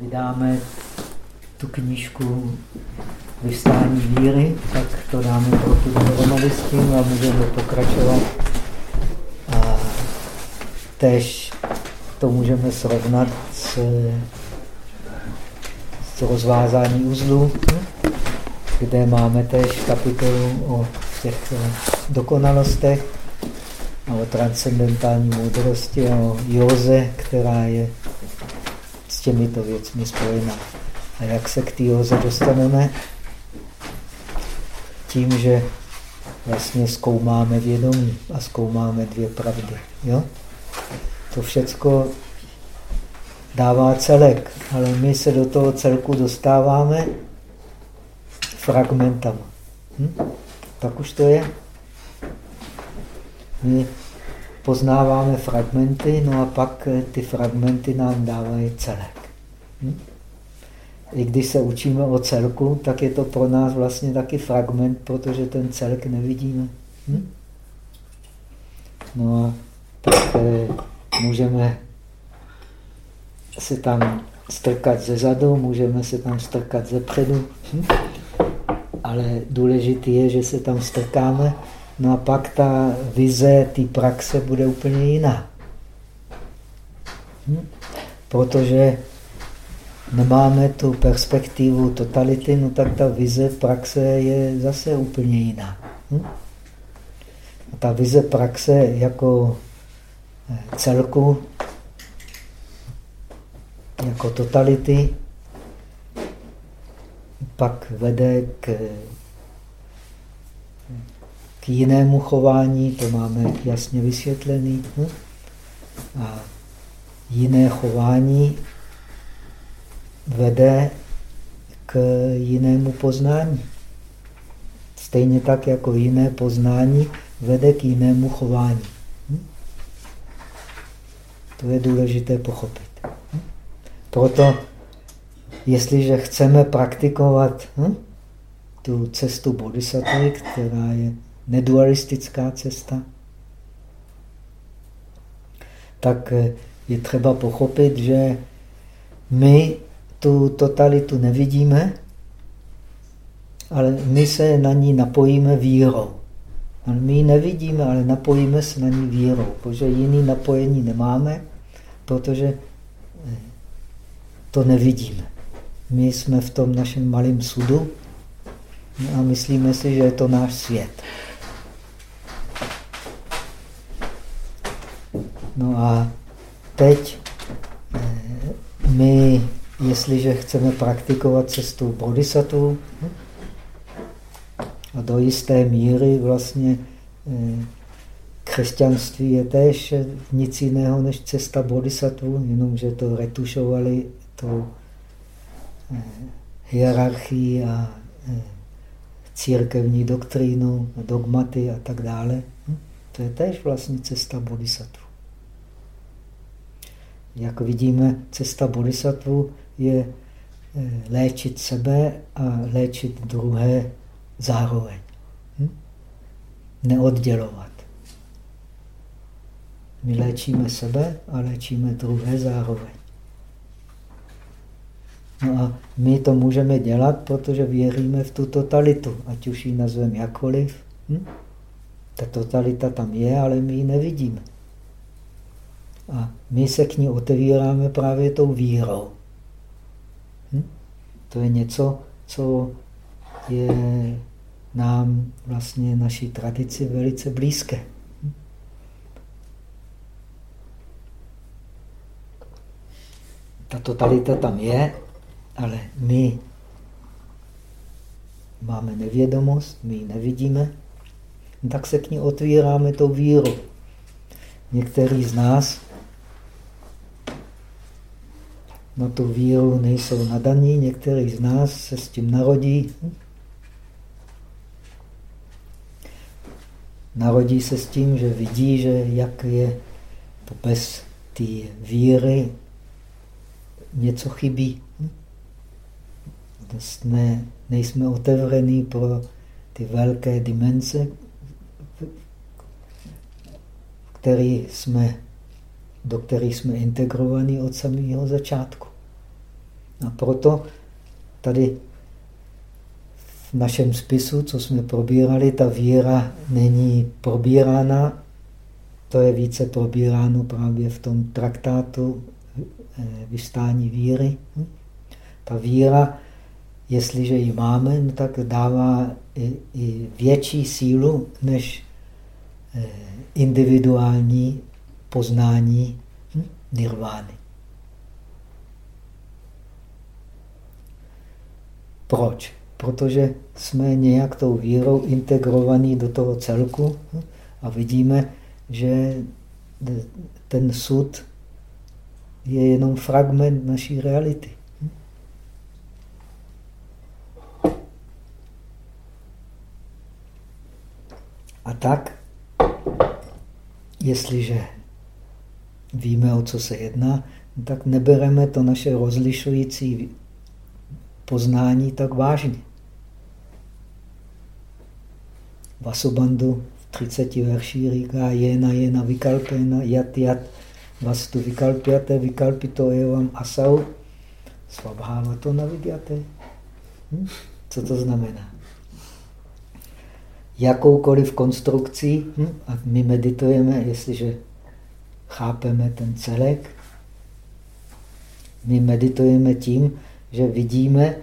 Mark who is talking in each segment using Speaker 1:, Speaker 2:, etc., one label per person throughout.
Speaker 1: vydáme tu knížku Vystání víry, tak to dáme trochu dohromady s tím a můžeme pokračovat. A tež to můžeme srovnat s, s rozvázání uzlu, kde máme tež kapitolu o těch dokonalostech a o transcendentální moudrosti a o józe, která je těmito věcmi spojená. A jak se k té józe dostaneme? Tím, že vlastně zkoumáme vědomí a zkoumáme dvě pravdy. Jo? To všecko dává celek, ale my se do toho celku dostáváme fragmentama. Hm? Tak už to je. My poznáváme fragmenty, no a pak eh, ty fragmenty nám dávají celek. Hm? I když se učíme o celku, tak je to pro nás vlastně taky fragment, protože ten celek nevidíme. Hm? No a tak eh, můžeme se tam strkat ze zadu, můžeme se tam strkat ze předu. Hm? Ale důležité je, že se tam strkáme, no a pak ta vize té praxe bude úplně jiná. Hm? Protože nemáme tu perspektivu totality, no tak ta vize praxe je zase úplně jiná. Hm? A ta vize praxe jako eh, celku, jako totality, pak vede k, jinému chování, to máme jasně vysvětlený. Hm? A jiné chování vede k jinému poznání. Stejně tak jako jiné poznání vede k jinému chování. Hm? To je důležité pochopit. Hm? Proto, jestliže chceme praktikovat hm, tu cestu bodhisattva, která je nedualistická cesta, tak eh, je třeba pochopit, že my tu totalitu nevidíme, ale my se na ní napojíme vírou. My ji nevidíme, ale napojíme se na ní vírou, protože jiný napojení nemáme, protože eh, to nevidíme. My jsme v tom našem malém sudu a myslíme si, že je to náš svět. No a teď eh, my jestliže chceme praktikovat cestu bodhisattva, a do jisté míry vlastně eh, křesťanství je též nic jiného než cesta bodhisattva, jenomže to retušovali to eh, hierarchii a církevní doktrínu, dogmaty a tak dále. Hm? To je též vlastně cesta bodhisattva. Jak vidíme, cesta bodhisattva je eh, léčit sebe a léčit druhé zároveň. Hm? Neoddělovat. My léčíme sebe a léčíme druhé zároveň. No a my to můžeme dělat, protože věříme v tu totalitu, ať už ji nazveme jakkoliv. Hm? Ta totalita tam je, ale my ji nevidíme. A my se k ní otevíráme právě tou vírou. Hm? To je něco, co je nám vlastně naší tradici velice blízké. Hm? Ta totalita tam je, ale my máme nevědomost, my ji nevidíme, tak se k ní otvíráme tou víru. Některý z nás na tu víru nejsou nadaní, některý z nás se s tím narodí. Narodí se s tím, že vidí, že jak je bez té víry něco chybí. Ne, nejsme otevření pro ty velké dimenze, který jsme do kterých jsme integrovaní od samého začátku. A proto tady v našem spisu, co jsme probírali, ta víra není probírána, to je více probíráno právě v tom traktátu eh, vystání víry. Ta víra, jestliže ji máme, no tak dává i, i větší sílu než eh, individuální poznání hm, nirvány. Proč? Protože jsme nějak tou vírou integrovaní do toho celku a vidíme, že ten sud je jenom fragment naší reality. A tak, jestliže víme, o co se jedná, tak nebereme to naše rozlišující poznání tak vážně. Vasubandhu v 30 verší říká jena jena vykalpena jat jat vastu vykalpjate vykalpito evam asau svabháva to navidyate. Hm? Co to znamená? Jakoukoliv konstrukcí, hm? a my meditujeme, jestliže chápeme ten celek, my meditujeme tím, že vidíme,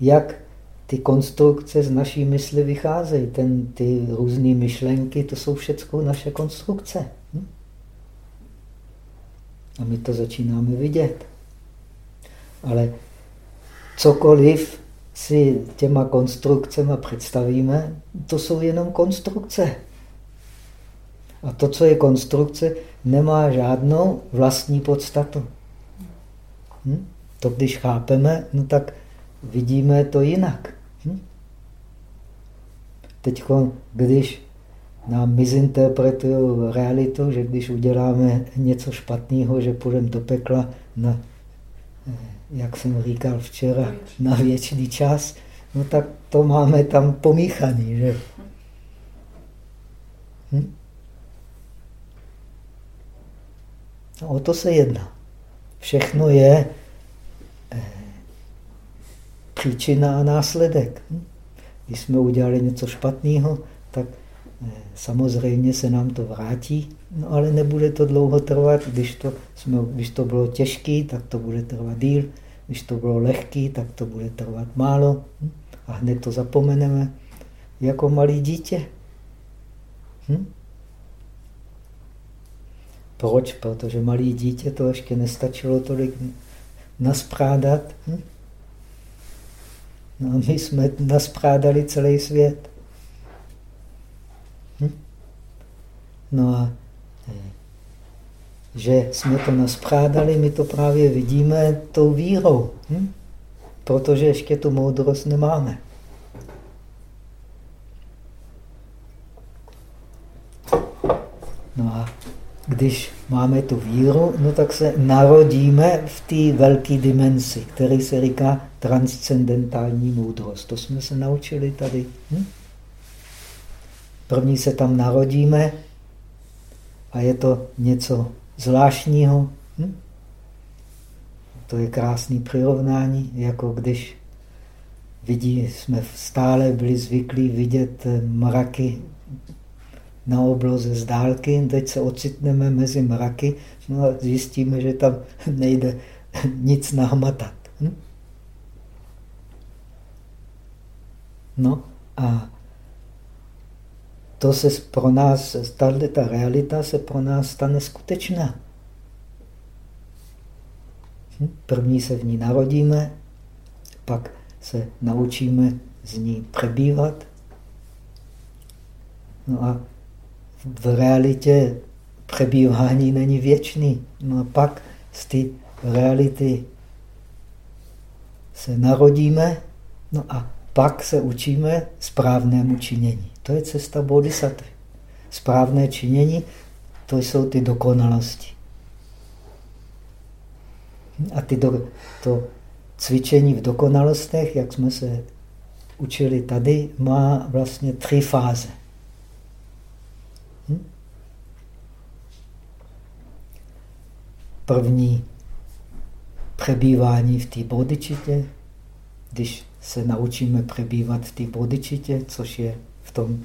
Speaker 1: jak ty konstrukce z naší mysli vycházejí. Ten, ty různé myšlenky, to jsou všechno naše konstrukce. Hm? A my to začínáme vidět. Ale cokoliv si těma konstrukcemi představíme, to jsou jenom konstrukce. A to, co je konstrukce, nemá žádnou vlastní podstatu. Hm? To, když chápeme, no tak vidíme to jinak. Hm? Teď, když nám mizinterpretují realitu, že když uděláme něco špatného, že půjdeme do pekla na, eh, jak jsem říkal včera, na věčný čas, no tak to máme tam pomíchaný, že? Hm? No, o to se jedná. Všechno je příčina a následek. Hm? Když jsme udělali něco špatného, tak eh, samozřejmě se nám to vrátí, no ale nebude to dlouho trvat. Když to, jsme, když to bylo těžké, tak to bude trvat díl. Když to bylo lehké, tak to bude trvat málo. Hm? A hned to zapomeneme jako malý dítě. Hm? Proč? Protože malý dítě to ještě nestačilo tolik nasprádat. Hm? No a my jsme nasprádali celý svět. Hm? No a eh, že jsme to nasprádali, my to právě vidíme tou vírou. Hm? Protože ještě tu moudrost nemáme. No a když máme tu víru, no tak se narodíme v té velké dimenzi, který se říká transcendentální moudrost. To jsme se naučili tady. Hm? První se tam narodíme a je to něco zvláštního. Hm? To je krásný přirovnání, jako když vidí, jsme stále byli zvyklí vidět mraky na obloze z dálky, teď se ocitneme mezi mraky no a zjistíme, že tam nejde nic nahmatat. Hm? No a to se pro nás, tato ta realita se pro nás stane skutečná. Hm? První se v ní narodíme, pak se naučíme z ní přebývat. No a v realitě přebývání není věčný. No a pak z té reality se narodíme, no a pak se učíme správnému činění. To je cesta bodhisattva. Správné činění, to jsou ty dokonalosti. A ty do, to cvičení v dokonalostech, jak jsme se učili tady, má vlastně tři fáze. První přebývání v té bodičitě. Když se naučíme přebývat v té bodičitě, což je v tom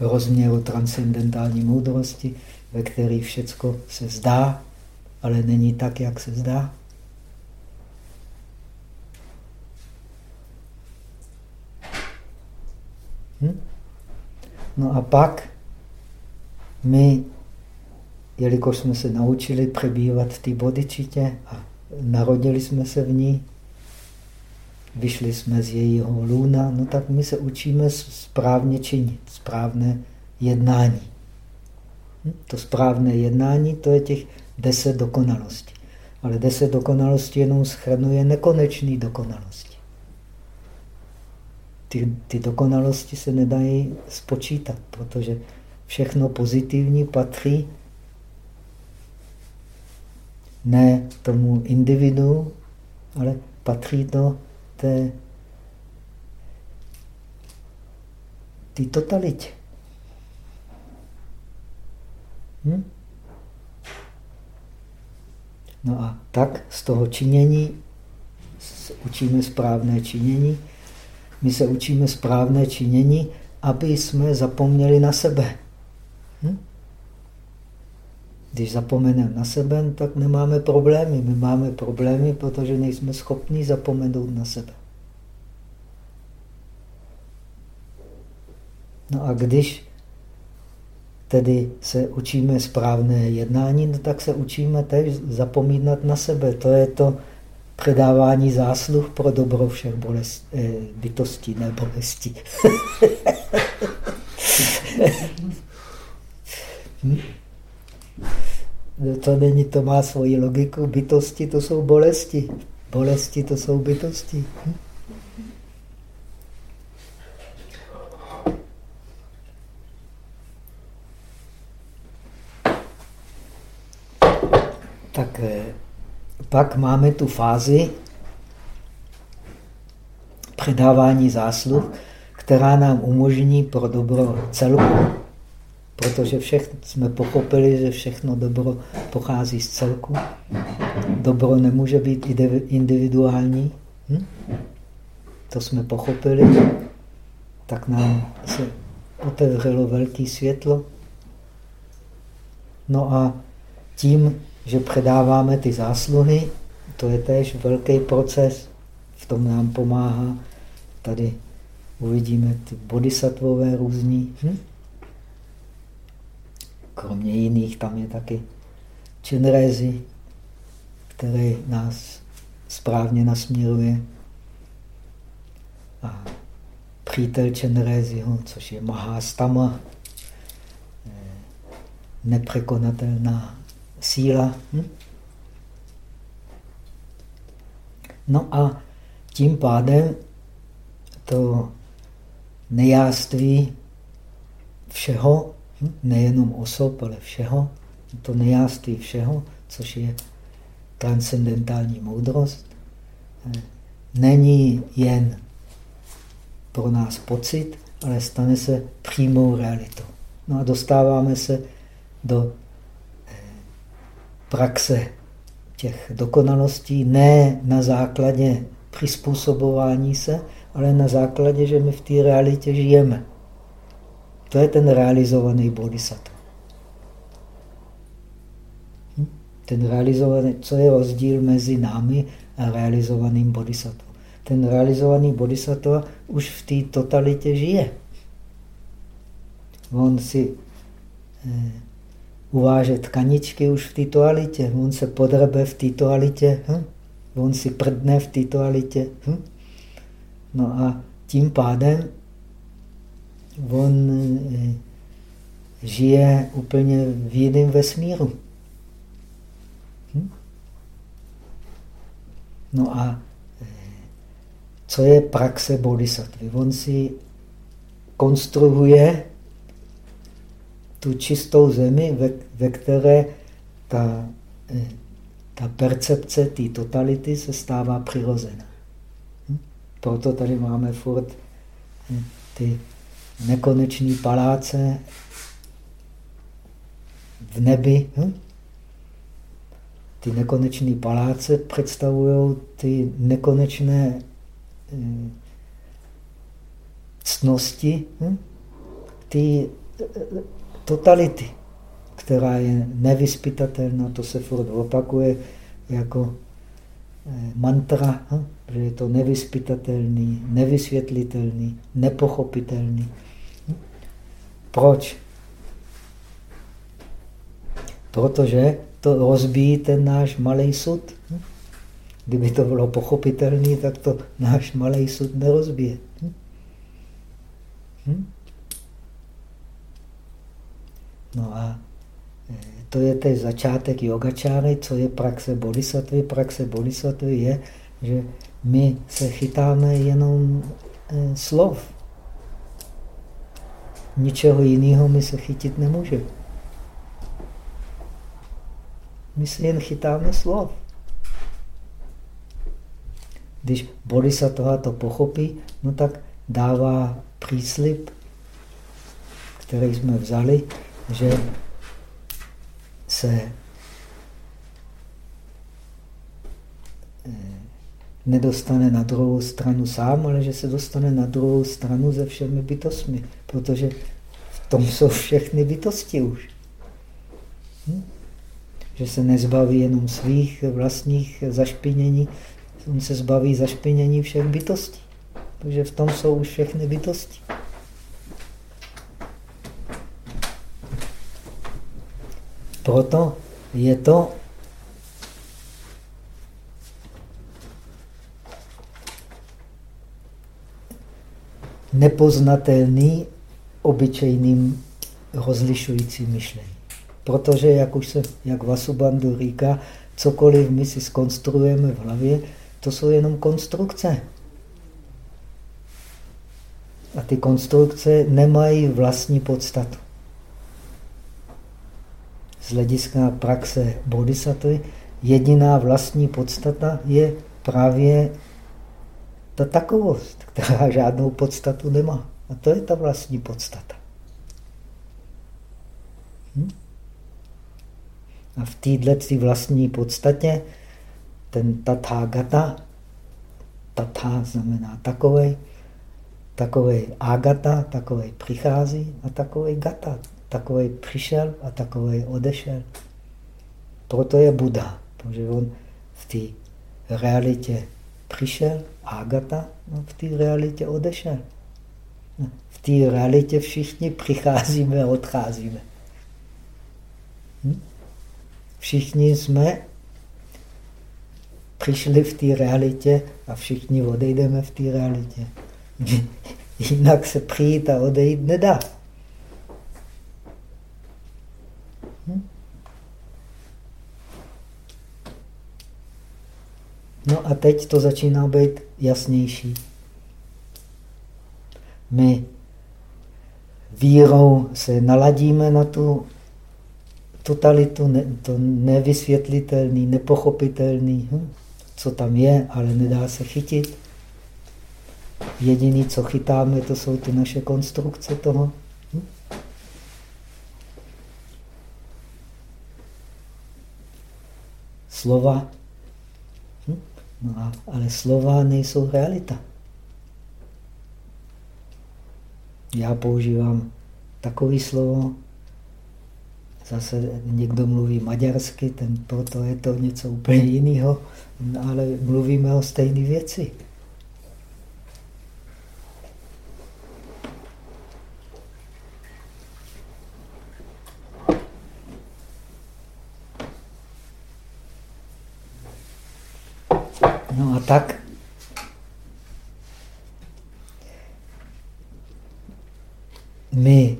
Speaker 1: rozměru transcendentální moudrosti, ve který všecko se zdá, ale není tak, jak se zdá. Hm? No a pak my, jelikož jsme se naučili přebývat v té bodičitě a narodili jsme se v ní, vyšli jsme z jejího lůna, no tak my se učíme správně činit, správné jednání. Hm? To správné jednání, to je těch deset dokonalostí. Ale deset dokonalostí jenom schrnuje nekonečný dokonalosti. Ty, ty dokonalosti se nedají spočítat, protože všechno pozitivní patří ne tomu individu, ale patří to té, té totalitě. Hm? No a tak z toho činění učíme správné činění. My se učíme správné činění, aby jsme zapomněli na sebe. Hm? Když zapomeneme na sebe, tak nemáme problémy. My máme problémy, protože nejsme schopni zapomenout na sebe. No a když tedy se učíme správné jednání, no tak se učíme teď zapomínat na sebe. To je to předávání zásluh pro dobro všech bolest, eh, bytostí, ne bolestí. hm? To není, to má svoji logiku. Bytosti to jsou bolesti. Bolesti to jsou bytosti. Hm? Tak eh, pak máme tu fázi předávání zásluh, která nám umožní pro dobro celku protože všechno, jsme pochopili, že všechno dobro pochází z celku. Dobro nemůže být individuální. Hm? To jsme pochopili. Tak nám se otevřelo velké světlo. No a tím, že předáváme ty zásluhy, to je též velký proces. V tom nám pomáhá. Tady uvidíme ty bodhisattvové různí. Hm? Kromě jiných tam je taky Čenrezi, který nás správně nasměruje. A přítel Čenreziho, což je Mahastama, nepřekonatelná síla. Hm? No a tím pádem to nejáství všeho nejenom osob, ale všeho, to nejáství všeho, což je transcendentální moudrost, není jen pro nás pocit, ale stane se přímou realitou. No a dostáváme se do eh, praxe těch dokonalostí ne na základě přizpůsobování se, ale na základě, že my v té realitě žijeme. To je ten realizovaný bodhisattva. Hm? Ten realizovaný, co je rozdíl mezi námi a realizovaným bodhisattvou? Ten realizovaný bodhisattva už v té totalitě žije. On si eh, uváže tkaničky už v té toalitě. On se podrebe v té toalitě. Hm? On si prdne v té toalitě. Hm? No a tím pádem on eh, žije úplně v jiném vesmíru. Hm? No a eh, co je praxe bodhisattvy? On si konstruuje tu čistou zemi, ve, ve které ta, eh, ta percepce té totality se stává přirozená. Hm? Proto tady máme furt ty nekonečný paláce v nebi. Hm? ty nekonečné paláce představují ty nekonečné eh, cnosti, hm? ty eh, totality, která je nevyspytatelná, to se furt opakuje jako eh, mantra, hm? že je to nevyspytatelný, nevysvětlitelný, nepochopitelný. Hm? Proč? Protože to rozbíjí ten náš malý sud. Kdyby to bylo pochopitelné, tak to náš malý sud nerozbije. Hm? No a e, to je ten začátek yogačáry, co je praxe bodhisattvy. Praxe bodhisattvy je, že my se chytáme jenom e, slov. Ničeho jiného my se chytit nemůžeme. My se jen chytáme slov. Když bodhisattva to pochopí, no tak dává příslip, který jsme vzali, že se nedostane na druhou stranu sám, ale že se dostane na druhou stranu se všemi bytostmi, protože v tom jsou všechny bytosti už. Hm? že se nezbaví jenom svých vlastních zašpinění, on se zbaví zašpinění všech bytostí, protože v tom jsou už všechny bytosti. Proto je to nepoznatelný obyčejným rozlišujícím myšlením. Protože, jak už se, jak Vasubandhu říká, cokoliv my si skonstruujeme v hlavě, to jsou jenom konstrukce. A ty konstrukce nemají vlastní podstatu. Z hlediska praxe bodhisattvy jediná vlastní podstata je právě ta takovost, která žádnou podstatu nemá. A to je ta vlastní podstata. Hm? A v této vlastní podstatě ten tathagata, tatha znamená takovej, takovej agata, takovej přichází a takovej gata, takovej přišel a takovej odešel. Proto je Buddha, protože on v té realitě přišel, agata, a v té realitě odešel. V té realitě všichni přicházíme a odcházíme. Hm? Všichni jsme přišli v té realitě a všichni odejdeme v té realitě. Jinak se přijít a odejít nedá. No a teď to začíná být jasnější. My vírou se naladíme na tu totalitu, ne, to nevysvětlitelný, nepochopitelný, hm? co tam je, ale nedá se chytit. Jediný, co chytáme, to jsou ty naše konstrukce toho. Hm? Slova. No a, ale slova nejsou realita. Já používám takové slovo, zase někdo mluví maďarsky, ten, proto je to něco úplně jiného, ale mluvíme o stejné věci. No a tak my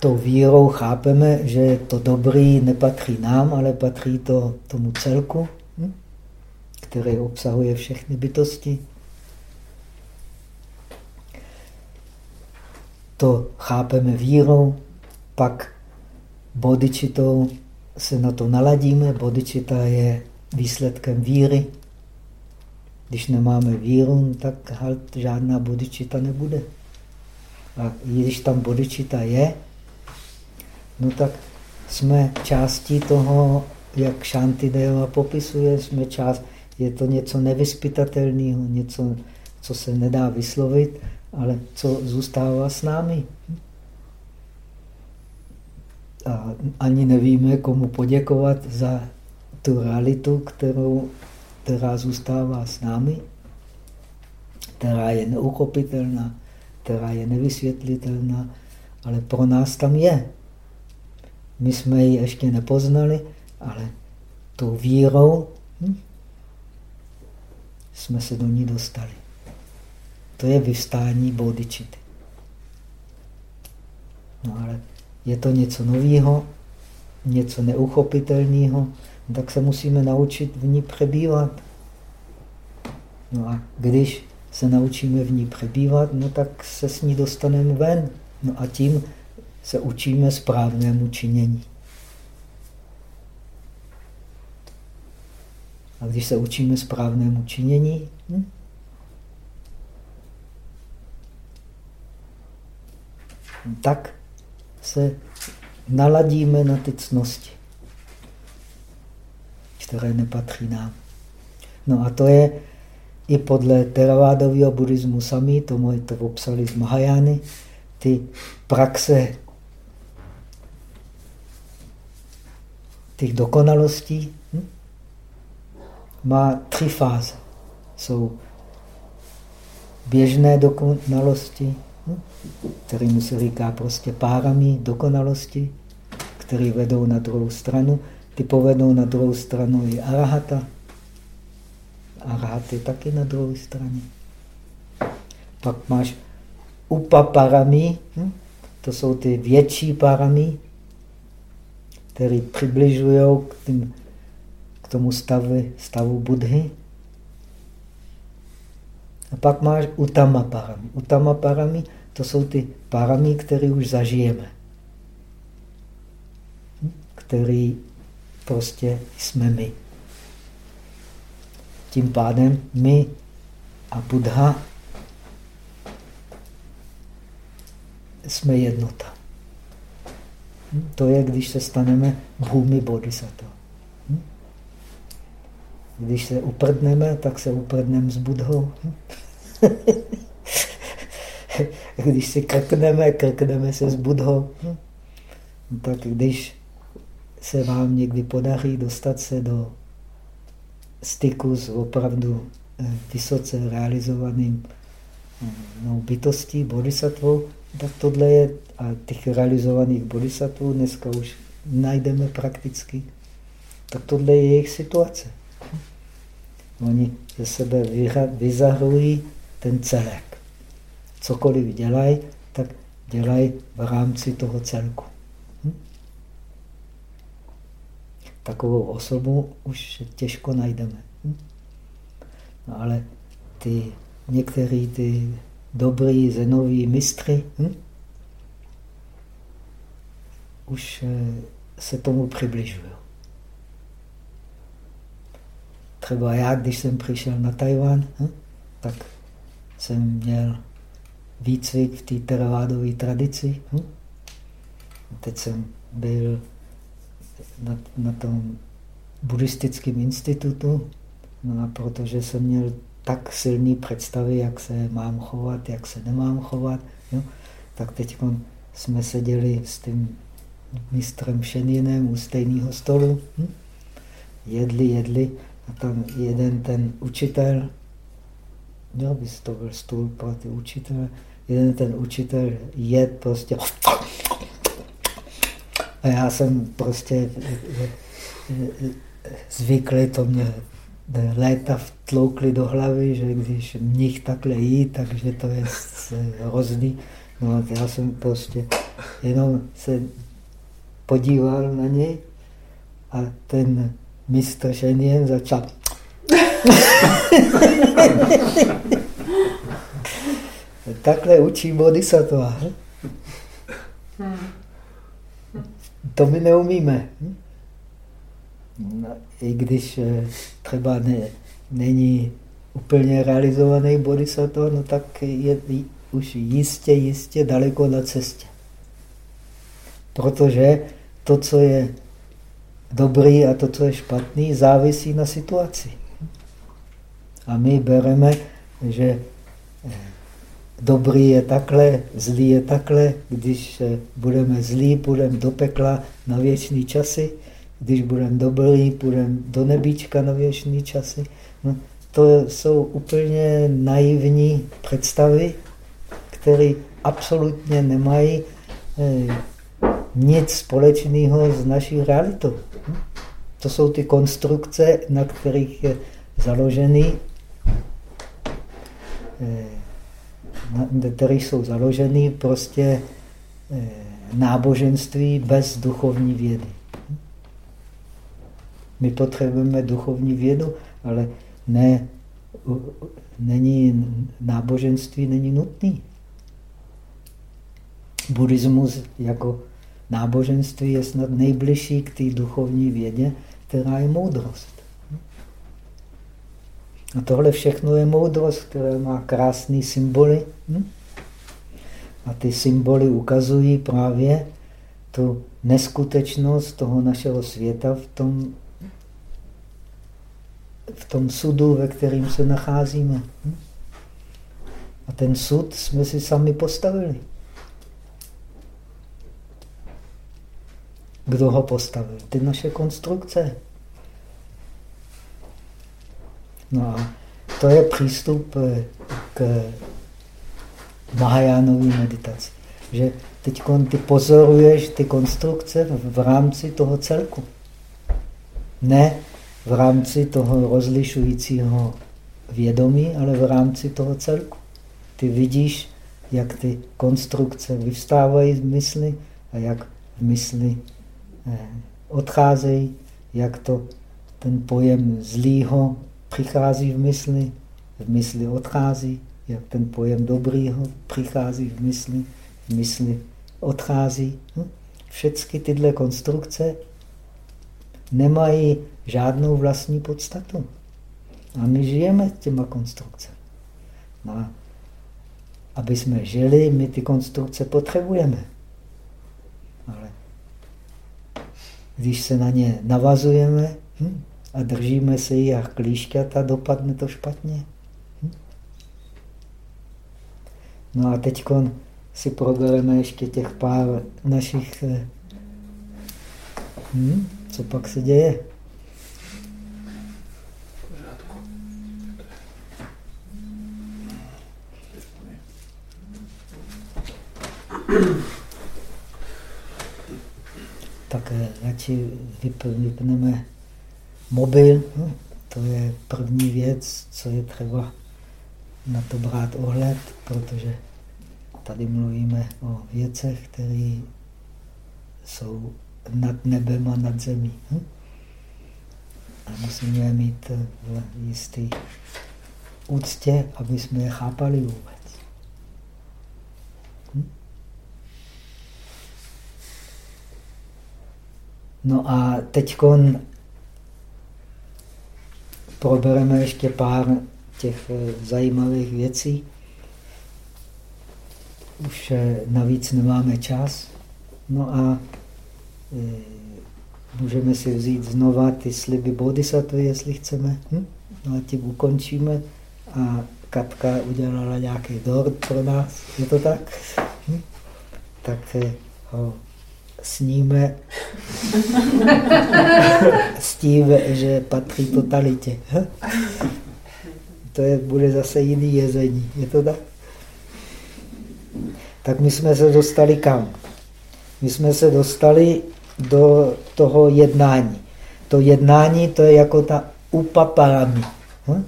Speaker 1: tou vírou chápeme, že to dobrý nepatří nám, ale patří to tomu celku, hm? který obsahuje všechny bytosti. To chápeme vírou, pak bodičitou se na to naladíme. Bodičita je výsledkem víry. Když nemáme víru, tak halt žádná bodičita nebude. A když tam bodičita je, no tak jsme částí toho jak Shantideva popisuje, jsme část, je to něco nevyspytatelného, něco, co se nedá vyslovit, ale co zůstává s námi. A ani nevíme, komu poděkovat za tu realitu, kterou, která zůstává s námi, která je neuchopitelná, která je nevysvětlitelná, ale pro nás tam je. My jsme ji ještě nepoznali, ale tou vírou hm, jsme se do ní dostali. To je vyvstání bodičity. No ale je to něco nového, něco neuchopitelného, tak se musíme naučit v ní přebývat. No a když se naučíme v ní přebývat, no tak se s ní dostaneme ven. No a tím se učíme správnému činění. A když se učíme správnému činění, hm? tak se naladíme na ty cnosti, které nepatří nám. No a to je i podle teravádového buddhismu sami, tomu to popsali z Mahajány, ty praxe těch dokonalostí hm? má tři fáze. Jsou běžné dokonalosti, hm? kterým se říká prostě párami dokonalosti, které vedou na druhou stranu. Ty povedou na druhou stranu i arahata. Arahat je taky na druhé straně. Pak máš upaparami, hm? to jsou ty větší parami, které přibližují k, k tomu stavu, stavu Budhy. A pak máš utama parami. Utama parami, to jsou ty parami, které už zažijeme. Hm? Který prostě jsme my. Tím pádem my a Buddha jsme jednota. To je, když se staneme bhumi bodhisattva. Když se uprdneme, tak se uprdneme s Budhou. Když si krkneme, krkneme se s Budhou. Tak když se vám někdy podaří dostat se do styku s opravdu eh, vysoce realizovaným no, bytostí, bodhisattvou, tak tohle je, a těch realizovaných bodhisattvů dneska už najdeme prakticky, tak tohle je jejich situace. Oni ze sebe vyzahrují ten celek. Cokoliv dělají, tak dělají v rámci toho celku. Hm? Takovou osobu už těžko najdeme. Hm? No ale ty některé ty dobrý zenový mistry hm? už eh, se tomu přibližují. Třeba já, když jsem přišel na Tajván, hm? tak jsem měl výcvik v té teravádové tradici. Hm? Teď jsem byl na, na tom buddhistickém institutu, no a protože jsem měl tak silný představy, jak se mám chovat, jak se nemám chovat, jo? tak teď jsme seděli s tím mistrem Šeninem u stejného stolu, hm? jedli, jedli a tam jeden ten učitel, jo, by to byl stůl pro ty učitele, jeden ten učitel je prostě a já jsem prostě zvyklý, to mě léta vtloukli do hlavy, že když mnich takhle jí, takže to je hrozný. No já jsem prostě jenom se podíval na něj a ten mistr Šenien začal Takhle učí bodhisattva. To my neumíme. No, I když eh, třeba ne, není úplně realizovaný bodhisattva, no tak je už jistě, jistě daleko na cestě. Protože to, co je dobrý a to, co je špatný, závisí na situaci. A my bereme, že eh, dobrý je takhle, zlý je takhle. Když eh, budeme zlí, půjdeme do pekla na věčný časy. Když budeme dobrý, půjdeme do nebíčka na věčný časy. No, to jsou úplně naivní představy, které absolutně nemají eh, nic společného s naší realitou. To jsou ty konstrukce, na kterých je založený, eh, kterých jsou založeny prostě eh, náboženství bez duchovní vědy. My potřebujeme duchovní vědu, ale ne, není náboženství není nutný. Buddhismus jako náboženství je snad nejbližší k té duchovní vědě, která je moudrost. A tohle všechno je moudrost, která má krásné symboly. Hm? A ty symboly ukazují právě tu neskutečnost toho našeho světa v tom, v tom sudu, ve kterým se nacházíme. Hm? A ten sud jsme si sami postavili. Kdo ho postavil? Ty naše konstrukce. No a to je přístup eh, k Mahajánové meditaci. Že teď ty pozoruješ ty konstrukce v rámci toho celku. Ne v rámci toho rozlišujícího vědomí, ale v rámci toho celku. Ty vidíš, jak ty konstrukce vyvstávají z mysli a jak v mysli eh, odcházejí, jak to ten pojem zlýho přichází v mysli, v mysli odchází, jak ten pojem dobrýho přichází v mysli, v mysli odchází. Hm? Všechny tyhle konstrukce nemají žádnou vlastní podstatu. A my žijeme těma konstrukcemi. No aby jsme žili, my ty konstrukce potřebujeme. Ale když se na ně navazujeme, hm, a držíme se jí jak klíšťata, dopadne to špatně. Hm? No a teď si probereme ještě těch pár našich... Eh, hm? Co pak se děje? Tak eh, radši vypneme Mobil, no, to je první věc, co je třeba na to brát ohled, protože tady mluvíme o věcech, které jsou nad nebem a nad zemí. Hm? A musíme mít v jistý úctě, aby jsme je chápali vůbec. Hm? No a teď probereme ještě pár těch eh, zajímavých věcí. Už eh, navíc nemáme čas. No a eh, můžeme si vzít znova ty sliby bodhisattva, jestli chceme. Hm? No a tím ukončíme. A Katka udělala nějaký dort pro nás. Je to tak? Hm? Tak ho sníme s tím, že patří totalitě. To je, bude zase jiný jezení. Je to tak? Tak my jsme se dostali kam? My jsme se dostali do toho jednání. To jednání to je jako ta upaparami. Hm?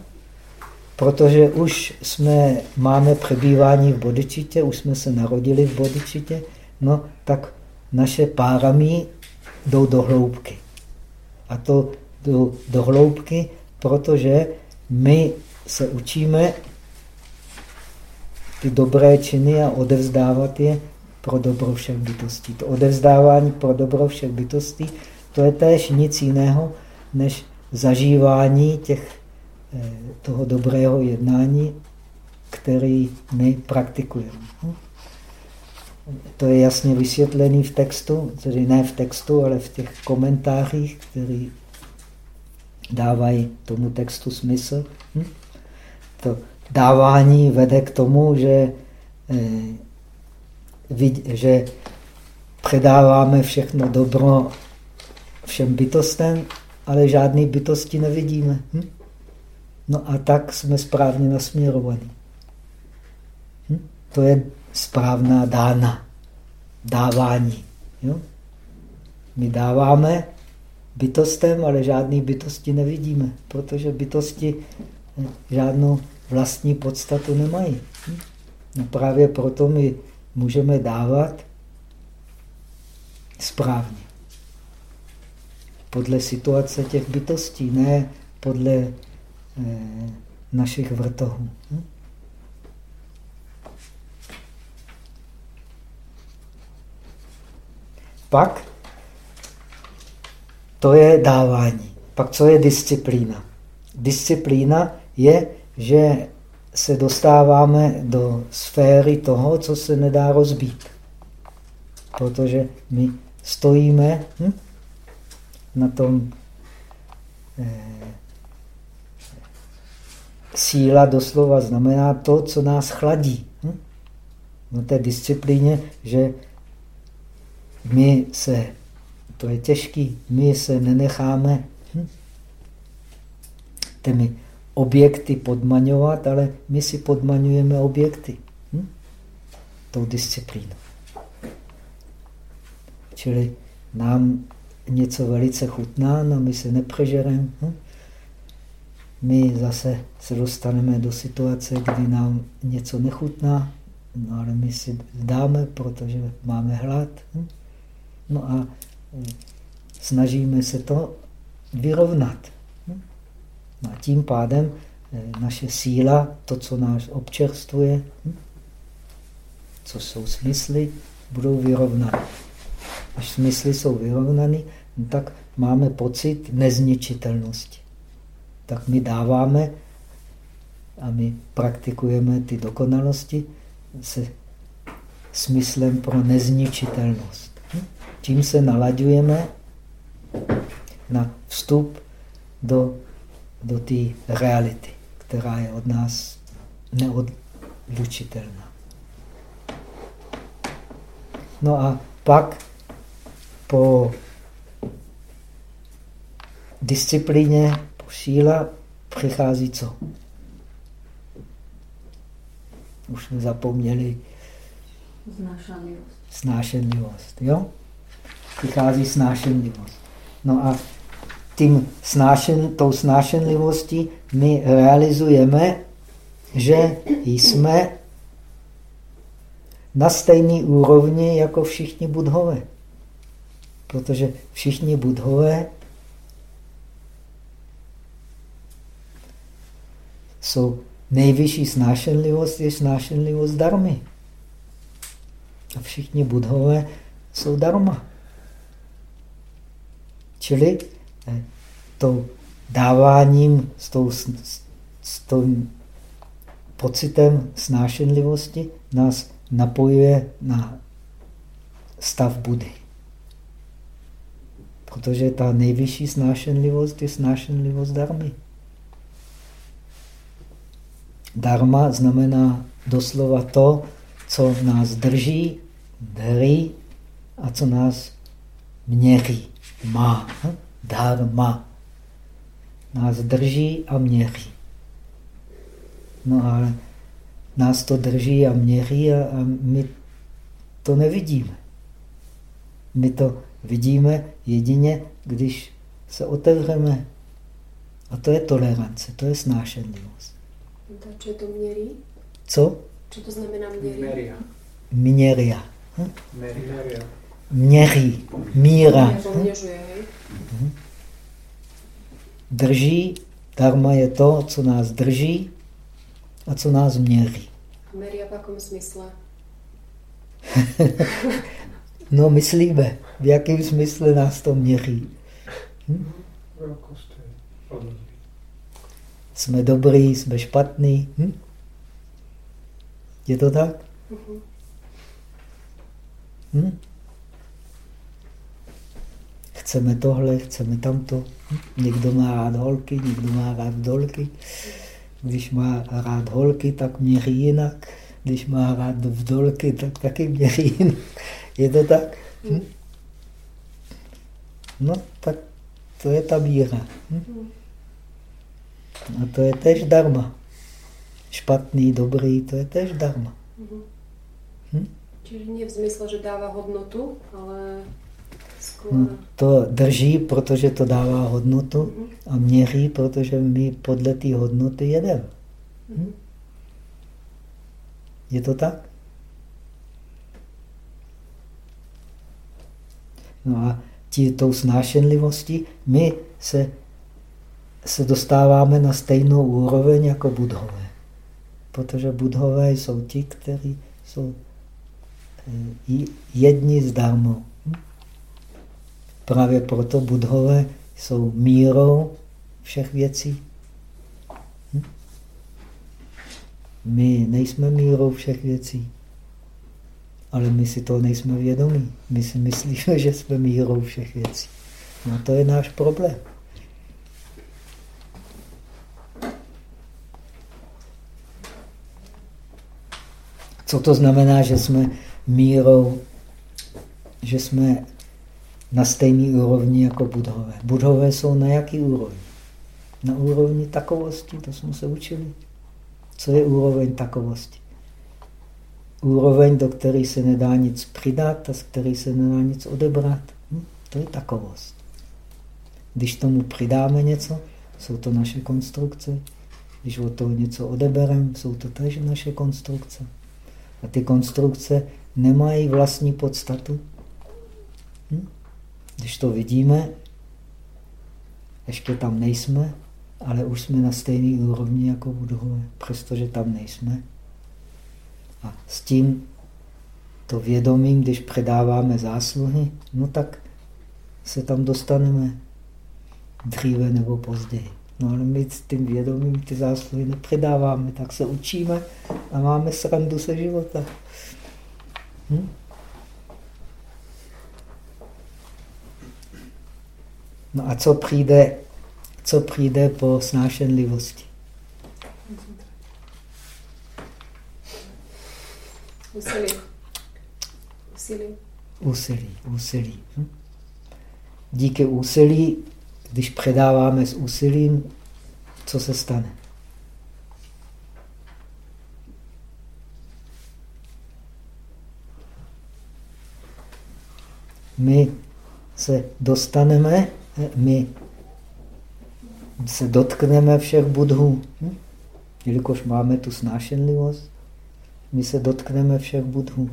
Speaker 1: Protože už jsme, máme přebývání v bodičitě, už jsme se narodili v bodičitě, no tak naše párami jdou do hloubky. A to jdou do hloubky, protože my se učíme ty dobré činy a odevzdávat je pro dobro všech bytostí. To odevzdávání pro dobro všech bytostí, to je též nic jiného, než zažívání těch, eh, toho dobrého jednání, který my praktikujeme. To je jasně vysvětlený v textu, tedy ne v textu, ale v těch komentářích, který dávají tomu textu smysl. Hm? To dávání vede k tomu, že, eh, že předáváme všechno dobro všem bytostem, ale žádné bytosti nevidíme. Hm? No a tak jsme správně nasměrovaní. Hm? To je správná dána, dávání. Jo? My dáváme bytostem, ale žádné bytosti nevidíme, protože bytosti hm, žádnou vlastní podstatu nemají. Hm? No právě proto my můžeme dávat správně. Podle situace těch bytostí, ne podle eh, našich vrtohů. Hm? Pak to je dávání. Pak co je disciplína? Disciplína je, že se dostáváme do sféry toho, co se nedá rozbít. Protože my stojíme hm, na tom eh, síla doslova znamená to, co nás chladí. Hm? No té disciplíně, že my se, to je těžký, my se nenecháme hm? těmi objekty podmaňovat, ale my si podmaňujeme objekty. Hm? Tou disciplínou. Čili nám něco velice chutná, no my se nepřežereme. Hm? My zase se dostaneme do situace, kdy nám něco nechutná, no ale my si dáme, protože máme hlad. Hm? No a hm, snažíme se to vyrovnat. No a tím pádem eh, naše síla, to, co nás občerstvuje, co jsou smysly, budou vyrovnané. Až smysly jsou vyrovnané, no tak máme pocit nezničitelnosti. Tak my dáváme a my praktikujeme ty dokonalosti se smyslem pro nezničitelnost. Tím se nalaďujeme na vstup do, do té reality, která je od nás neodlučitelná. No a pak po disciplíně, po síla přichází co? Už jsme zapomněli.
Speaker 2: Snášenlivost.
Speaker 1: Snášenlivost, jo? Přichází snášenlivost. No a tím snášen, tou snášenlivostí my realizujeme, že jsme na stejné úrovni jako všichni budhové. Protože všichni budhové jsou nejvyšší snášenlivost, je snášenlivost darmy. A všichni budhové jsou darma. Čili eh, to dáváním, s, tou, s, tím pocitem snášenlivosti nás napojuje na stav Budy. Protože ta nejvyšší snášenlivost je snášenlivost darmy. Dharma znamená doslova to, co nás drží, dří a co nás měří. Má. Dharma. Nás drží a měří. No ale nás to drží a měří a, a my to nevidíme. My to vidíme jedině, když se otevřeme. A to je tolerance, to je snášenlivost.
Speaker 2: Co to měří?
Speaker 1: Co?
Speaker 2: Co to znamená měří?
Speaker 3: Meria.
Speaker 1: Měria.
Speaker 3: Hm? Meria.
Speaker 1: Měří. Míra.
Speaker 2: Poměřuje,
Speaker 1: hm? Drží. Dharma je to, co nás drží a co nás měří.
Speaker 2: Meria v jakom smysle?
Speaker 1: no, myslíme. V jakém smysle nás to měří? Hm? Jsme dobrý, jsme špatný. Hm? Je to tak? Hm? Chceme tohle, chceme tamto. Někdo má rád holky, někdo má rád dolky. Když má rád holky, tak měří jinak. Když má rád vdolky, tak taky měří jinak. Je to tak? Hm? No, tak to je ta míra. Hm? A to je tež darma. Špatný, dobrý, to je tež darma.
Speaker 2: Hm? Čiže nie v zmysle, že dává hodnotu, ale
Speaker 1: to drží, protože to dává hodnotu a měří, protože my podle té hodnoty jedeme. Hm? Je to tak? No a tí, tou snášenlivostí my se, se dostáváme na stejnou úroveň jako budhové. Protože budhové jsou ti, kteří jsou eh, jedni. Hm? Právě proto budhové jsou mírou všech věcí. Hm? My nejsme mírou všech věcí. Ale my si to nejsme vědomí. My si myslíme, že jsme mírou všech věcí. No to je náš problém. Co to znamená, že jsme mírou, že jsme na stejné úrovni jako budhové? Budhové jsou na jaký úrovni? Na úrovni takovosti, to jsme se učili. Co je úroveň takovosti? úroveň, do které se nedá nic přidat a z které se nedá nic odebrat. Hm? To je takovost. Když tomu přidáme něco, jsou to naše konstrukce. Když od toho něco odebereme, jsou to tež naše konstrukce. A ty konstrukce nemají vlastní podstatu. Hm? Když to vidíme, ještě tam nejsme, ale už jsme na stejné úrovni jako budové, přestože tam nejsme. A s tím to vědomím, když předáváme zásluhy, no tak se tam dostaneme dříve nebo později. No ale my s tím vědomím ty zásluhy nepředáváme, tak se učíme a máme srandu se života. Hm? No a co přijde, co přijde po snášenlivosti?
Speaker 2: Úsilí. Úsilí.
Speaker 1: Úsilí, úsilí. Hm? Díky úsilí, když předáváme s úsilím, co se stane? My se dostaneme, my se dotkneme všech budhů, hm? jelikož máme tu snášenlivost, my se dotkneme všech budhů.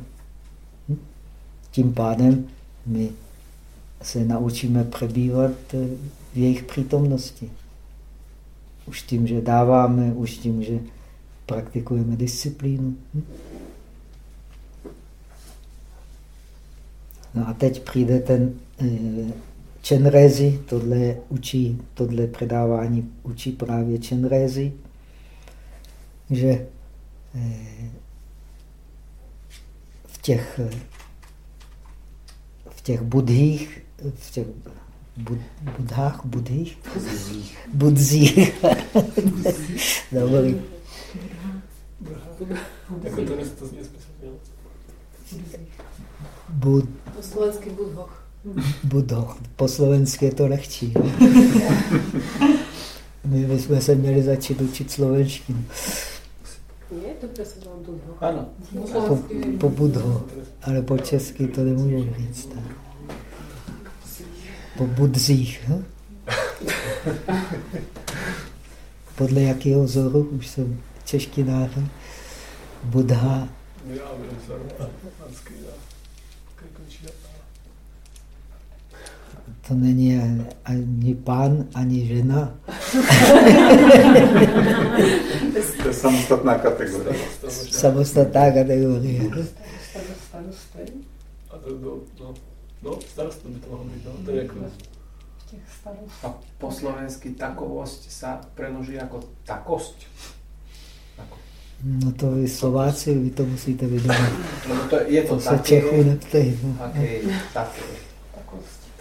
Speaker 1: Hm? Tím pádem my se naučíme přebývat eh, v jejich přítomnosti. Už tím, že dáváme, už tím, že praktikujeme disciplínu. Hm? No a teď přijde ten Čenrézy, tohle učí, tohle předávání učí právě Čenrézy, že eh, těch, v těch budhých, v těch bud, budhách, budhých? Budzích. Dobrý. Bud...
Speaker 2: Po slovensky budhoch.
Speaker 1: Budhoch. Po slovensky je to lehčí. My bychom se měli začít učit slovenštinu.
Speaker 2: Nie, to Budho.
Speaker 3: Ano.
Speaker 1: Po, po Budho, ale po česky to nemůžu říct. Po Budzích. Hm? Podle jakého vzoru, už jsem češtinář, Budha. To není ani pán, ani žena.
Speaker 3: To je samostatná kategorie.
Speaker 1: Samostatná kategorie.
Speaker 4: A to no, no, starost by to mohlo být, no, to je jako...
Speaker 5: A po slovensky takovosť sa preloží ako takosť. Ako.
Speaker 1: No to vy Slováci, vy to musíte vydomit.
Speaker 6: No to je to,
Speaker 1: to se taky, Čechů neptej.
Speaker 6: No. Taky, taky.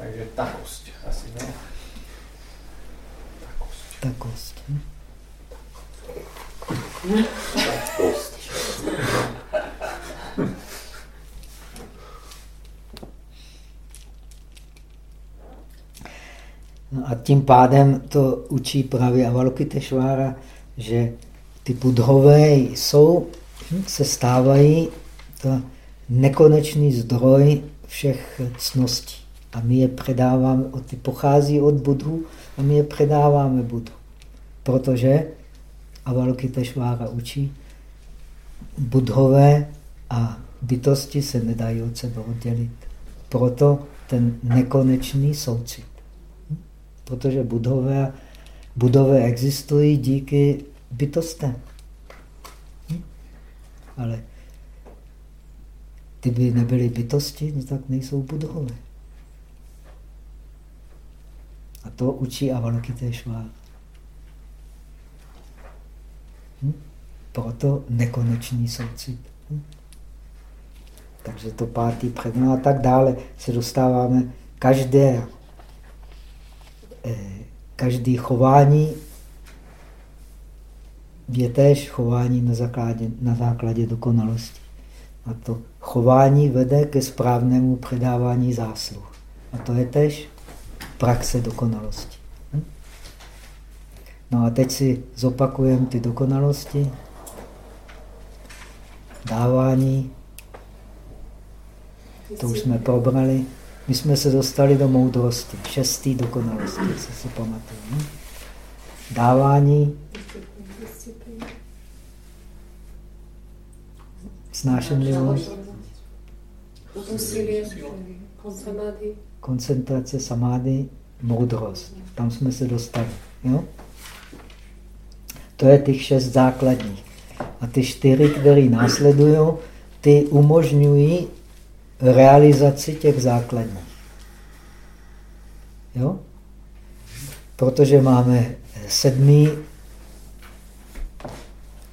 Speaker 6: Takže takost asi, ne?
Speaker 1: Takost. Takost. Hm? Takost. No a tím pádem to učí právě Avalokiteshvara, že ty budhové jsou, hm, se stávají to nekonečný zdroj všech cností. A my je předáváme, ty pochází od Budhu a my je předáváme Budhu. Protože Avalokiteshvara učí, budhové a bytosti se nedají od sebe oddělit. Proto ten nekonečný soucit. Protože budové, budové existují díky bytostem. Ale kdyby nebyly bytosti, tak nejsou budhové. A to učí Avalokiteshvara. Hm? Proto nekonečný soucit. Hm? Takže to pátý předno a tak dále se dostáváme. Každé, eh, každý chování je též chování na základě, na základě dokonalosti. A to chování vede ke správnému předávání zásluh. A to je též praxe dokonalosti. Hm? No a teď si zopakujeme ty dokonalosti. Dávání. To už jsme probrali. My jsme se dostali do moudrosti. Šestý dokonalosti, co si pamatujeme. Hm? Dávání. Snášenlivost. Koncentrace, samády, moudrost. Tam jsme se dostali. Jo? To je těch šest základních. A ty čtyři, které následují, ty umožňují realizaci těch základních. Jo? Protože máme sedmý,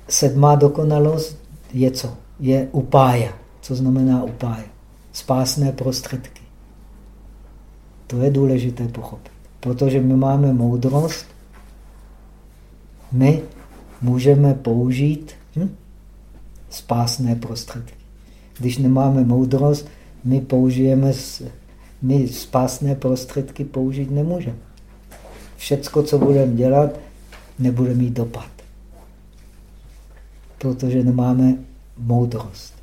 Speaker 1: sedmá dokonalost je co? Je upája. Co znamená upája? Spásné prostředky. To je důležité pochopit. Protože my máme moudrost, my můžeme použít hm, spásné prostředky. Když nemáme moudrost, my použijeme, my spásné prostředky použít nemůžeme. Všecko, co budeme dělat, nebude mít dopad. Protože nemáme moudrost.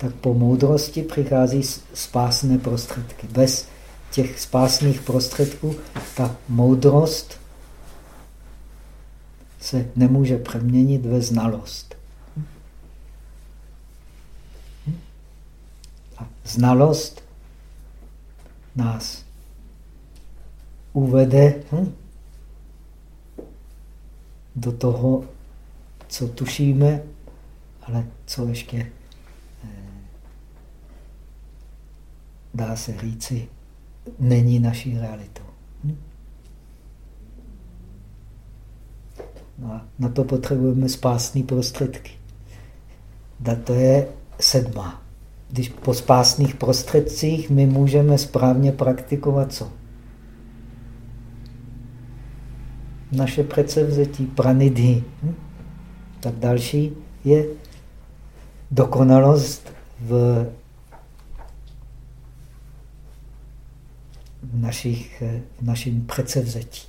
Speaker 1: Tak po moudrosti přichází spásné prostředky. Bez těch spásných prostředků ta moudrost se nemůže přeměnit ve znalost. A znalost nás uvede hm, do toho, co tušíme, ale co ještě dá se říci, není naší realitou. Hm? No a na to potřebujeme spásné prostředky. A to je sedma. Když po spásných prostředcích my můžeme správně praktikovat co? Naše předsevzetí, pranidhy. Hm? Tak další je dokonalost v našich, v našem předsevzetí.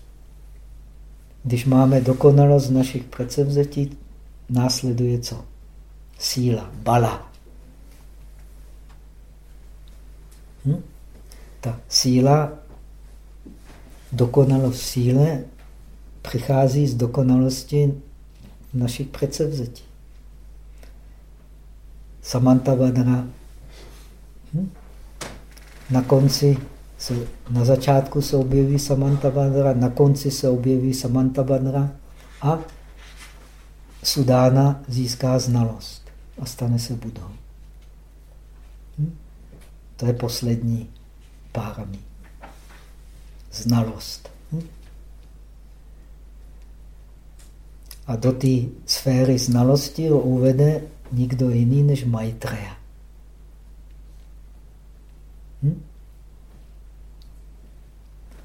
Speaker 1: Když máme dokonalost našich předsevzetí, následuje co? Síla, bala. Hm? Ta síla, dokonalost síle přichází z dokonalosti našich předsevzetí. Samantavadana. Hm? Na konci, na začátku se objeví Samantavadana, na konci se objeví Samantavadana a Sudána získá znalost a stane se budou. Hm? To je poslední párami. Znalost. Hm? A do té sféry znalosti ho uvede nikdo jiný než Maitreya. Hm?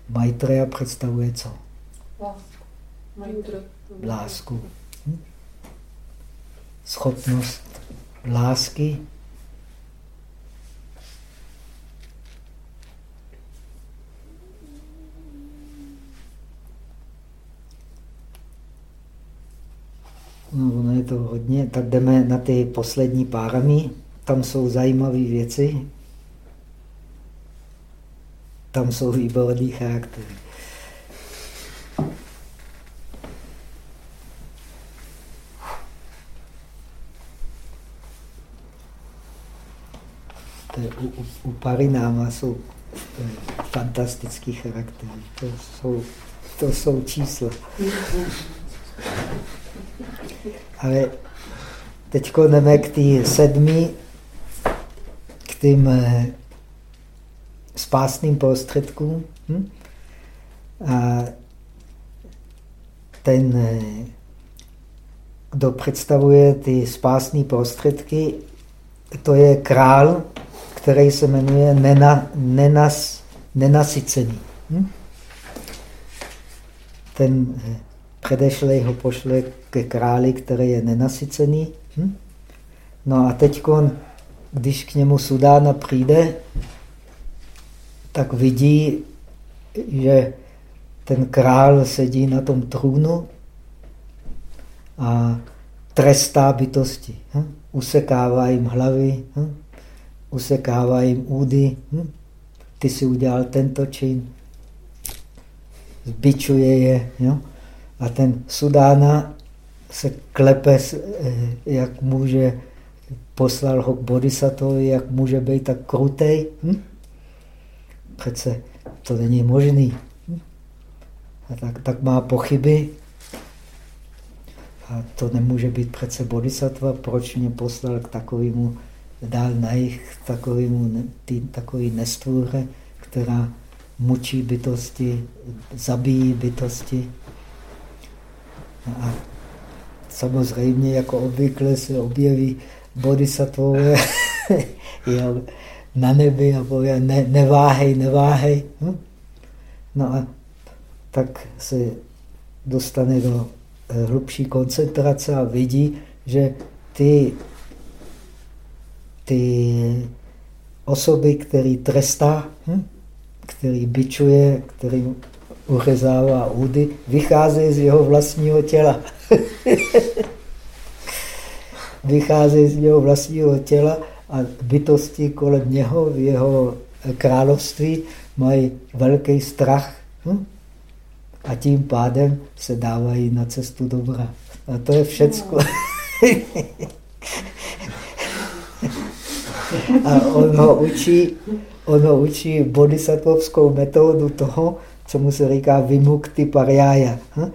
Speaker 1: Maitreya představuje co?
Speaker 2: Lásku.
Speaker 1: Lásku. Hm? Schopnost lásky No, ono je to hodně. Tak jdeme na ty poslední párami. Tam jsou zajímavé věci. Tam jsou výborný charaktery. u, u, u Parináma jsou fantastický charaktery. To jsou, to jsou čísla. Ale teď jdeme k té sedmi, k tým eh, spásným prostředkům. Hm? A ten, eh, kdo představuje ty spásné prostředky, to je král, který se jmenuje nena, nenas, nenasycený. Hm? Ten eh, předešlej ho pošle ke králi, který je nenasycený. Hm? No a teď, když k němu Sudána přijde, tak vidí, že ten král sedí na tom trůnu a trestá bytosti. Hm? Usekává jim hlavy, hm? usekává jim údy. Hm? Ty si udělal tento čin. Zbičuje je. A ten Sudána se klepe, eh, jak může, poslal ho k bodhisattvovi, jak může být tak krutej. Přece to není možný. A tak, tak má pochyby. A to nemůže být přece bodhisattva. Proč mě poslal k takovému dál na jich takovému, tý, takový nestvůře, která mučí bytosti, zabíjí bytosti. A samozřejmě, jako obvykle, se objeví bodhisattvové na nebi a poví, ne, neváhej, neváhej. Hm? No a tak se dostane do eh, hlubší koncentrace a vidí, že ty, ty osoby, který trestá, hm? který bičuje, který uřezává údy, vychází z jeho vlastního těla. vychází z jeho vlastního těla a bytosti kolem něho v jeho království mají velký strach hm? a tím pádem se dávají na cestu dobra. A to je všecko. a on ho učí, on ho učí bodhisattvovskou metodu toho, co mu se říká vimukti pariája. Hm?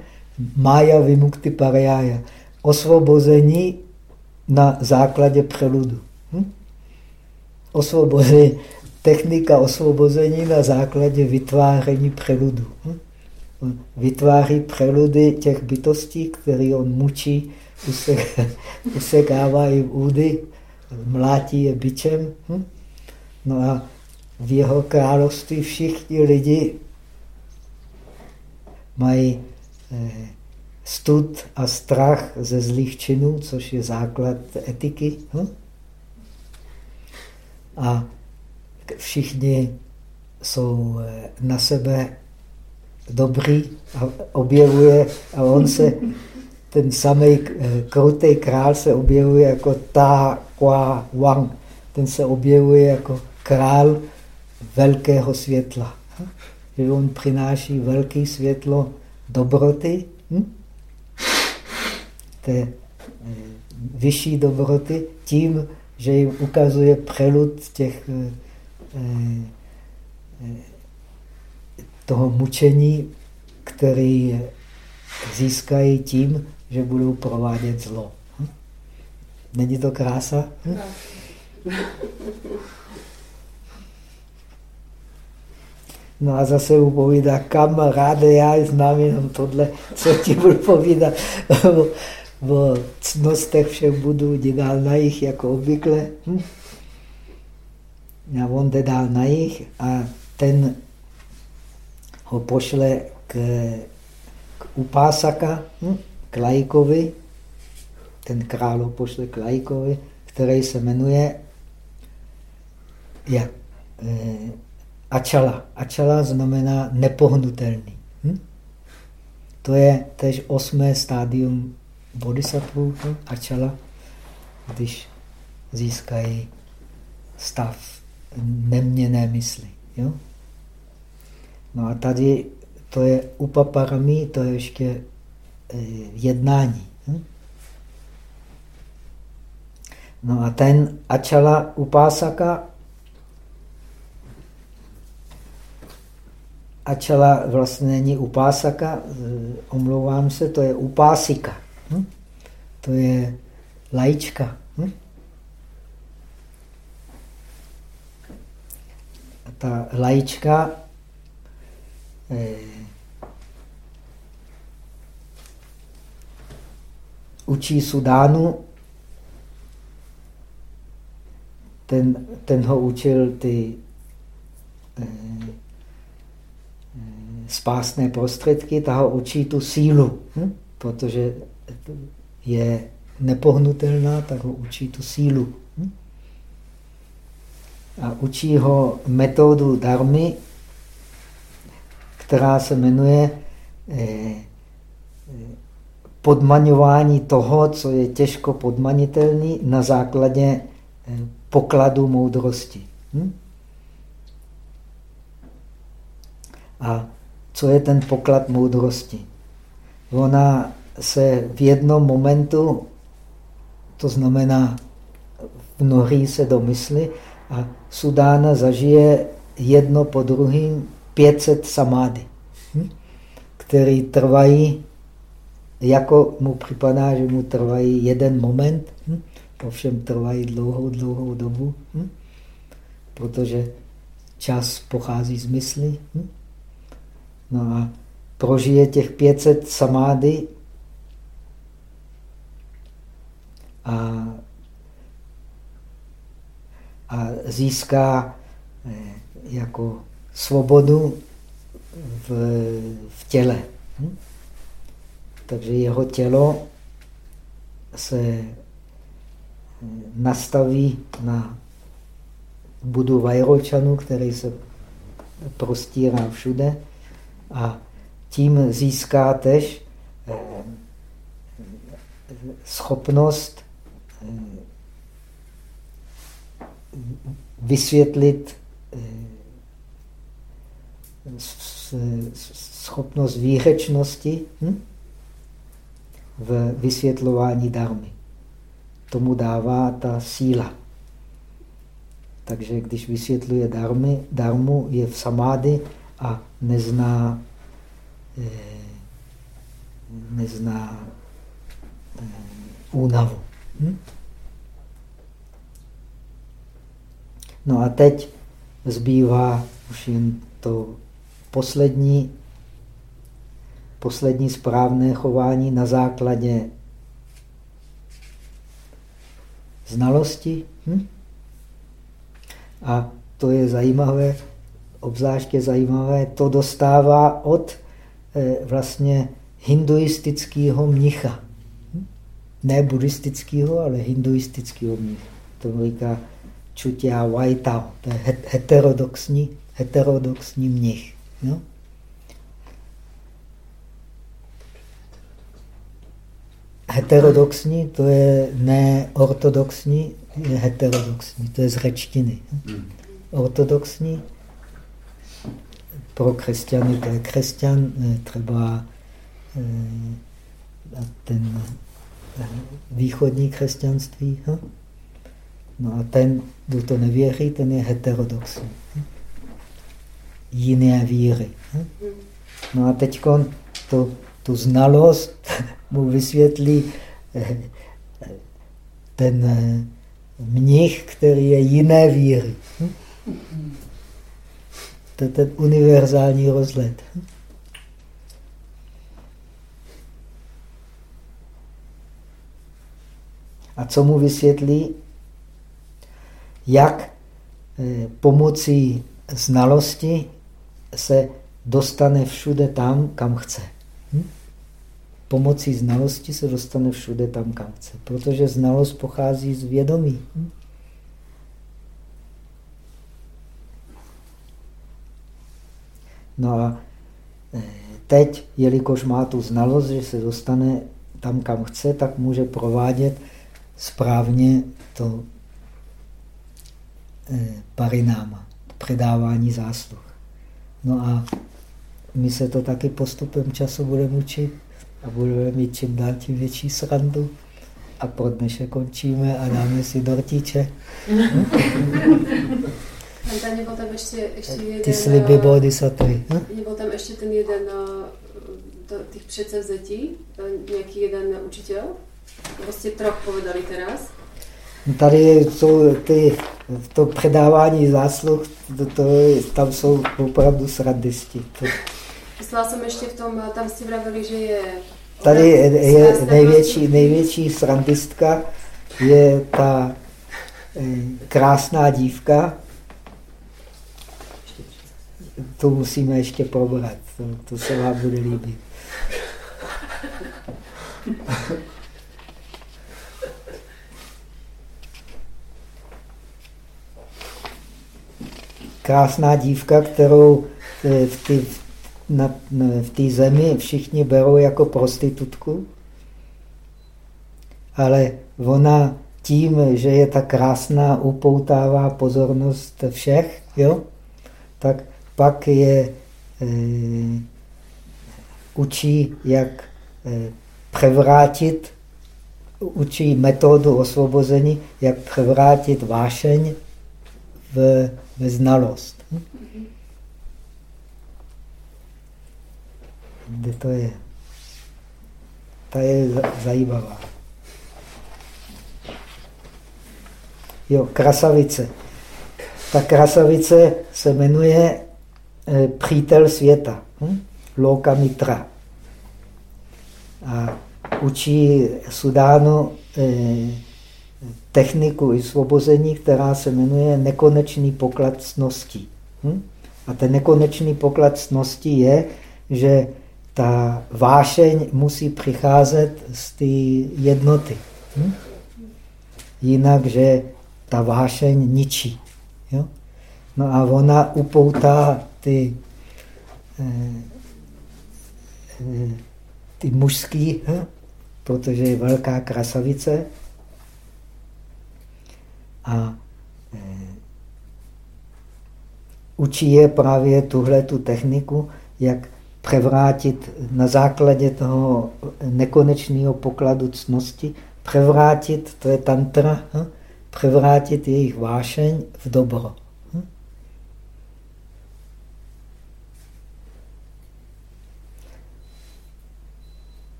Speaker 1: Mája vimukti pariája. Osvobození na základě přeludu. Hm? Osvobození, technika osvobození na základě vytváření přeludu. Hm? Vytváří přeludy těch bytostí, které on mučí, usekává jim údy, mlátí je bičem. Hm? No a v jeho království všichni lidi mají eh, stud a strach ze zlých činů, což je základ etiky. Hm? A všichni jsou eh, na sebe dobrý a objevuje, a on se, ten samý eh, krutý král se objevuje jako Ta Qua Wang. Ten se objevuje jako král velkého světla že on přináší velké světlo dobroty, hm? té eh, vyšší dobroty, tím, že jim ukazuje přelud těch, eh, eh, toho mučení, který získají tím, že budou provádět zlo. Hm? Není to krása? Hm? No a zase mu povídá, kam ráde já znám jenom tohle, co ti budu povídat o cnostech všech budu jdi dál na jich, jako obvykle. Hm? A on jde dál na jich a ten ho pošle k, k upásaka, hm? k lajkovi, ten král ho pošle k lajkovi, který se jmenuje jak, eh, Ačala. Ačala znamená nepohnutelný. Hm? To je tež osmé stádium bodhisattva, hm? Ačala, když získají stav neměné mysli. Jo? No a tady to je upaparami, to je ještě eh, jednání. Hm? No a ten Ačala Upásaka Ačala vlastně není upásaka, omlouvám se, to je upásika. Hm? To je lajčka. Hm? A ta lajčka eh, učí Sudánu, ten, ten ho učil ty eh, spásné prostředky, ta ho učí tu sílu, hm? protože je nepohnutelná, tak ho učí tu sílu. Hm? A učí ho metodu darmy, která se jmenuje eh, podmaňování toho, co je těžko podmanitelný na základě eh, pokladu moudrosti. Hm? A co je ten poklad moudrosti. Ona se v jednom momentu, to znamená vnoří se do mysli a Sudána zažije jedno po druhým 500 samády, hm? které trvají, jako mu připadá, že mu trvají jeden moment, hm? ovšem trvají dlouhou, dlouhou dobu, hm? protože čas pochází z mysli. No a prožije těch 500 samády a, a získá eh, jako svobodu v, v těle. Hm? Takže jeho tělo se eh, nastaví na budu Vajročanu, který se prostírá všude. A tím získáte eh, schopnost vysvětlit eh, schopnost výřečnosti hm? v vysvětlování darmy. Tomu dává ta síla. Takže když vysvětluje darmy, darmu, je v samády a nezná, eh, nezná eh, únavu. Hm? No a teď zbývá už jen to poslední, poslední správné chování na základě znalosti. Hm? A to je zajímavé, obzvláště zajímavé, to dostává od eh, vlastně hinduistického mnicha. Ne buddhistického, ale hinduistického mnicha. To říká Čutia Waitao. To je heterodoxní, heterodoxní mnich. No? Heterodoxní, to je ne ortodoxní, je heterodoxní, to je z řečtiny. Hmm. Ortodoxní pro křesťany to je křesťan, třeba eh, ten východní křesťanství. No a ten, kdo to nevěří, ten je heterodoxní. Jiné víry. No a teď tu, tu znalost mu vysvětlí eh, ten mnich, který je jiné víry. To je ten univerzální rozhled. A co mu vysvětlí? Jak eh, pomocí znalosti se dostane všude tam, kam chce. Hm? Pomocí znalosti se dostane všude tam, kam chce. Protože znalost pochází z vědomí. Hm? No a eh, teď, jelikož má tu znalost, že se dostane tam, kam chce, tak může provádět správně to eh, parináma, předávání zásluh. No a my se to taky postupem času budeme učit a budeme mít čím dál tím větší srandu. A pro dnešek končíme a dáme si dortíče.
Speaker 2: Nebyl tam ještě, ještě jeden...
Speaker 1: Ty sliby bodhisattvy.
Speaker 2: Hm? Nebyl tam ještě ten jeden to, těch předsevzetí, nějaký jeden učitel? Vlastně troch povedali teraz.
Speaker 1: Tady jsou ty, to předávání zásluh, to, to, tam jsou opravdu srandisti. To...
Speaker 2: Myslela jsem ještě v tom, tam si vravili, že je...
Speaker 1: Tady je, je největší, největší srandistka, je ta eh, krásná dívka, to musíme ještě probrat, to, to se vám bude líbit. krásná dívka, kterou eh, v té na, v té zemi všichni berou jako prostitutku, ale ona tím, že je tak krásná, upoutává pozornost všech, jo? tak pak je e, učí, jak e, převrátit, učí metodu osvobození, jak převrátit vášeň v ve znalost. Kde to je? Ta je zajímavá. Jo, krasavice. Ta krasavice se jmenuje eh, přítel světa. Hm? Loka Mitra. A učí Sudánu eh, techniku i svobození, která se jmenuje nekonečný poklad cností. Hm? A ten nekonečný poklad cností je, že ta vášeň musí přicházet z té jednoty. Hm? Jinak, že ta vášeň ničí. Jo? No a ona upoutá ty, eh, eh, ty mužský, hm? protože je velká krasavice, a e, učí je právě tuhle tu techniku, jak převrátit na základě toho nekonečného pokladu cnosti, převrátit, to je tantra, hm? převrátit jejich vášeň v dobro. Hm?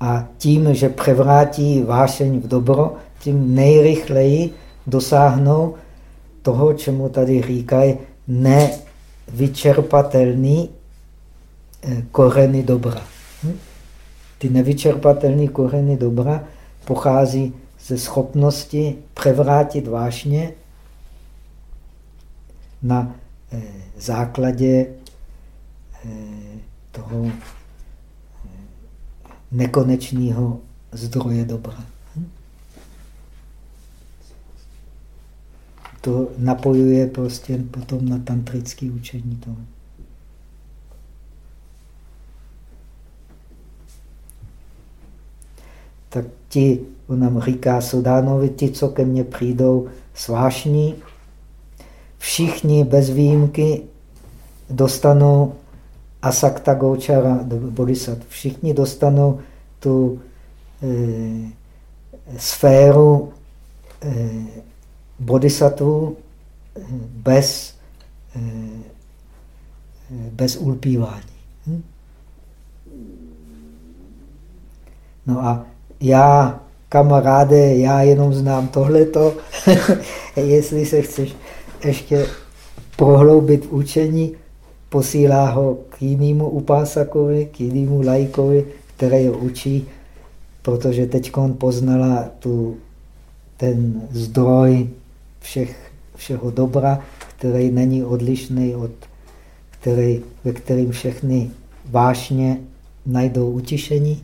Speaker 1: A tím, že převrátí vášeň v dobro, tím nejrychleji dosáhnou toho, čemu tady říkají nevyčerpatelný eh, koreny dobra. Hm? Ty nevyčerpatelné koreny dobra pochází ze schopnosti převrátit vášně na eh, základě eh, toho nekonečného zdroje dobra. To napojuje prostě potom na tantrické učení toho. Tak ti, on nám říká Sudánovi, ti, co ke mně přijdou svášní, všichni bez výjimky dostanou Asakta Gochara Bodhisattva. Všichni dostanou tu e, sféru e, bodhisattvu bez, eh, bez ulpívání. Hm? No a já, kamaráde, já jenom znám tohleto. Jestli se chceš ještě prohloubit učení, posílá ho k jinému upásakovi, k jinému lajkovi, který ho učí, protože teď on poznala tu, ten zdroj všech, všeho dobra, který není odlišný od který, ve kterým všechny vášně najdou utišení,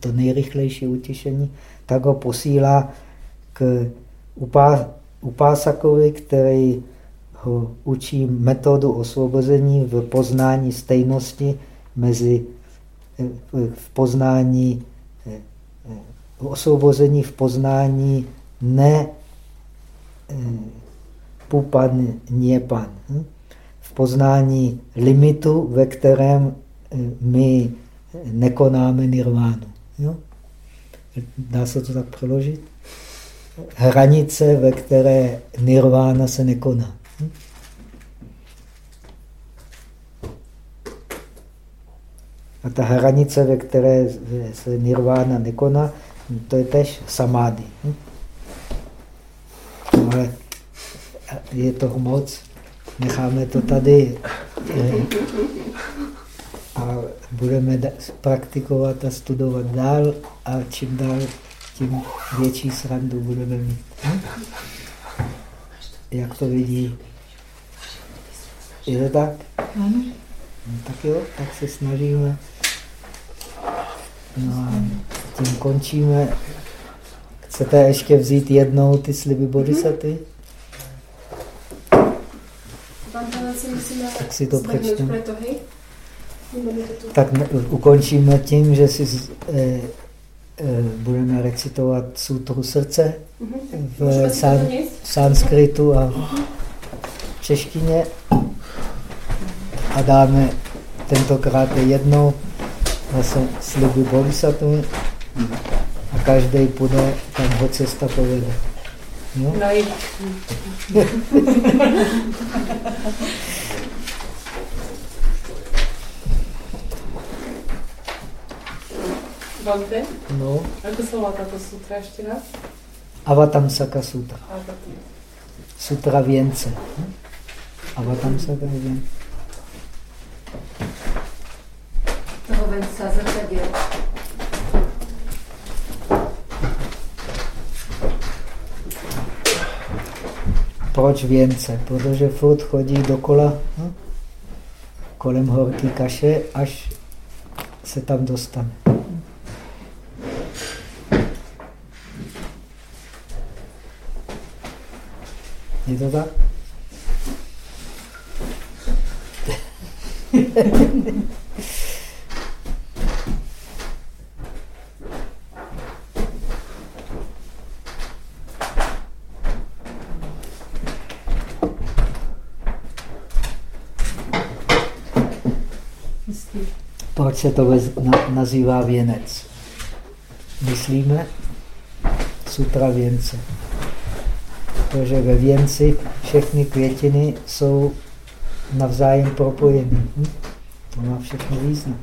Speaker 1: to nejrychlejší utišení, tak ho posílá k upá, upásakovi, který ho učí metodu osvobození v poznání stejnosti mezi v poznání osvobození v poznání ne pupan něpan. V poznání limitu, ve kterém my nekonáme nirvánu. Jo? Dá se to tak přeložit? Hranice, ve které nirvána se nekoná. A ta hranice, ve které se nirvána nekoná, to je tež samády. Ale je toho moc, necháme to tady a budeme praktikovat a studovat dál a čím dál, tím větší srandu budeme mít. Jak to vidí? Je to tak? Ano. No, tak jo, tak se snažíme. No a tím končíme. Chcete ještě vzít jednou ty sliby bodhisaty? Tak si to přečteme. Tak ukončíme tím, že si eh, eh, budeme recitovat sutru srdce mhm. v san, sanskritu a v češtině a dáme tentokrát jednou zase sliby bodhisattva a každý půjde, tam ho cesta povede. No? No
Speaker 5: Bante?
Speaker 1: No.
Speaker 5: Ako sa volá táto sutra ešte raz?
Speaker 1: Avatamsaka sutra. Sutra vience. Hm? Avatamsaka vience.
Speaker 2: Toho venca zrcadil.
Speaker 1: Proč věnce? Protože furt chodí dokola no? kolem horké kaše, až se tam dostane. Je to tak? Proč se to nazývá věnec? Myslíme sutra věnce. Protože ve věnci všechny květiny jsou navzájem propojené. Hm? To má všechno význam.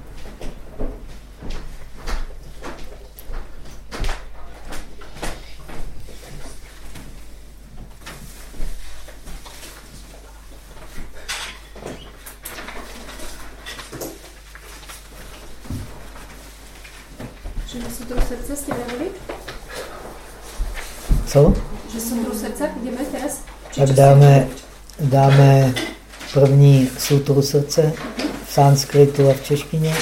Speaker 1: Co?
Speaker 2: Že sutru srdce jdeme teraz?
Speaker 1: Tak dáme, dáme první sutru srdce v sanskritu a v češtině.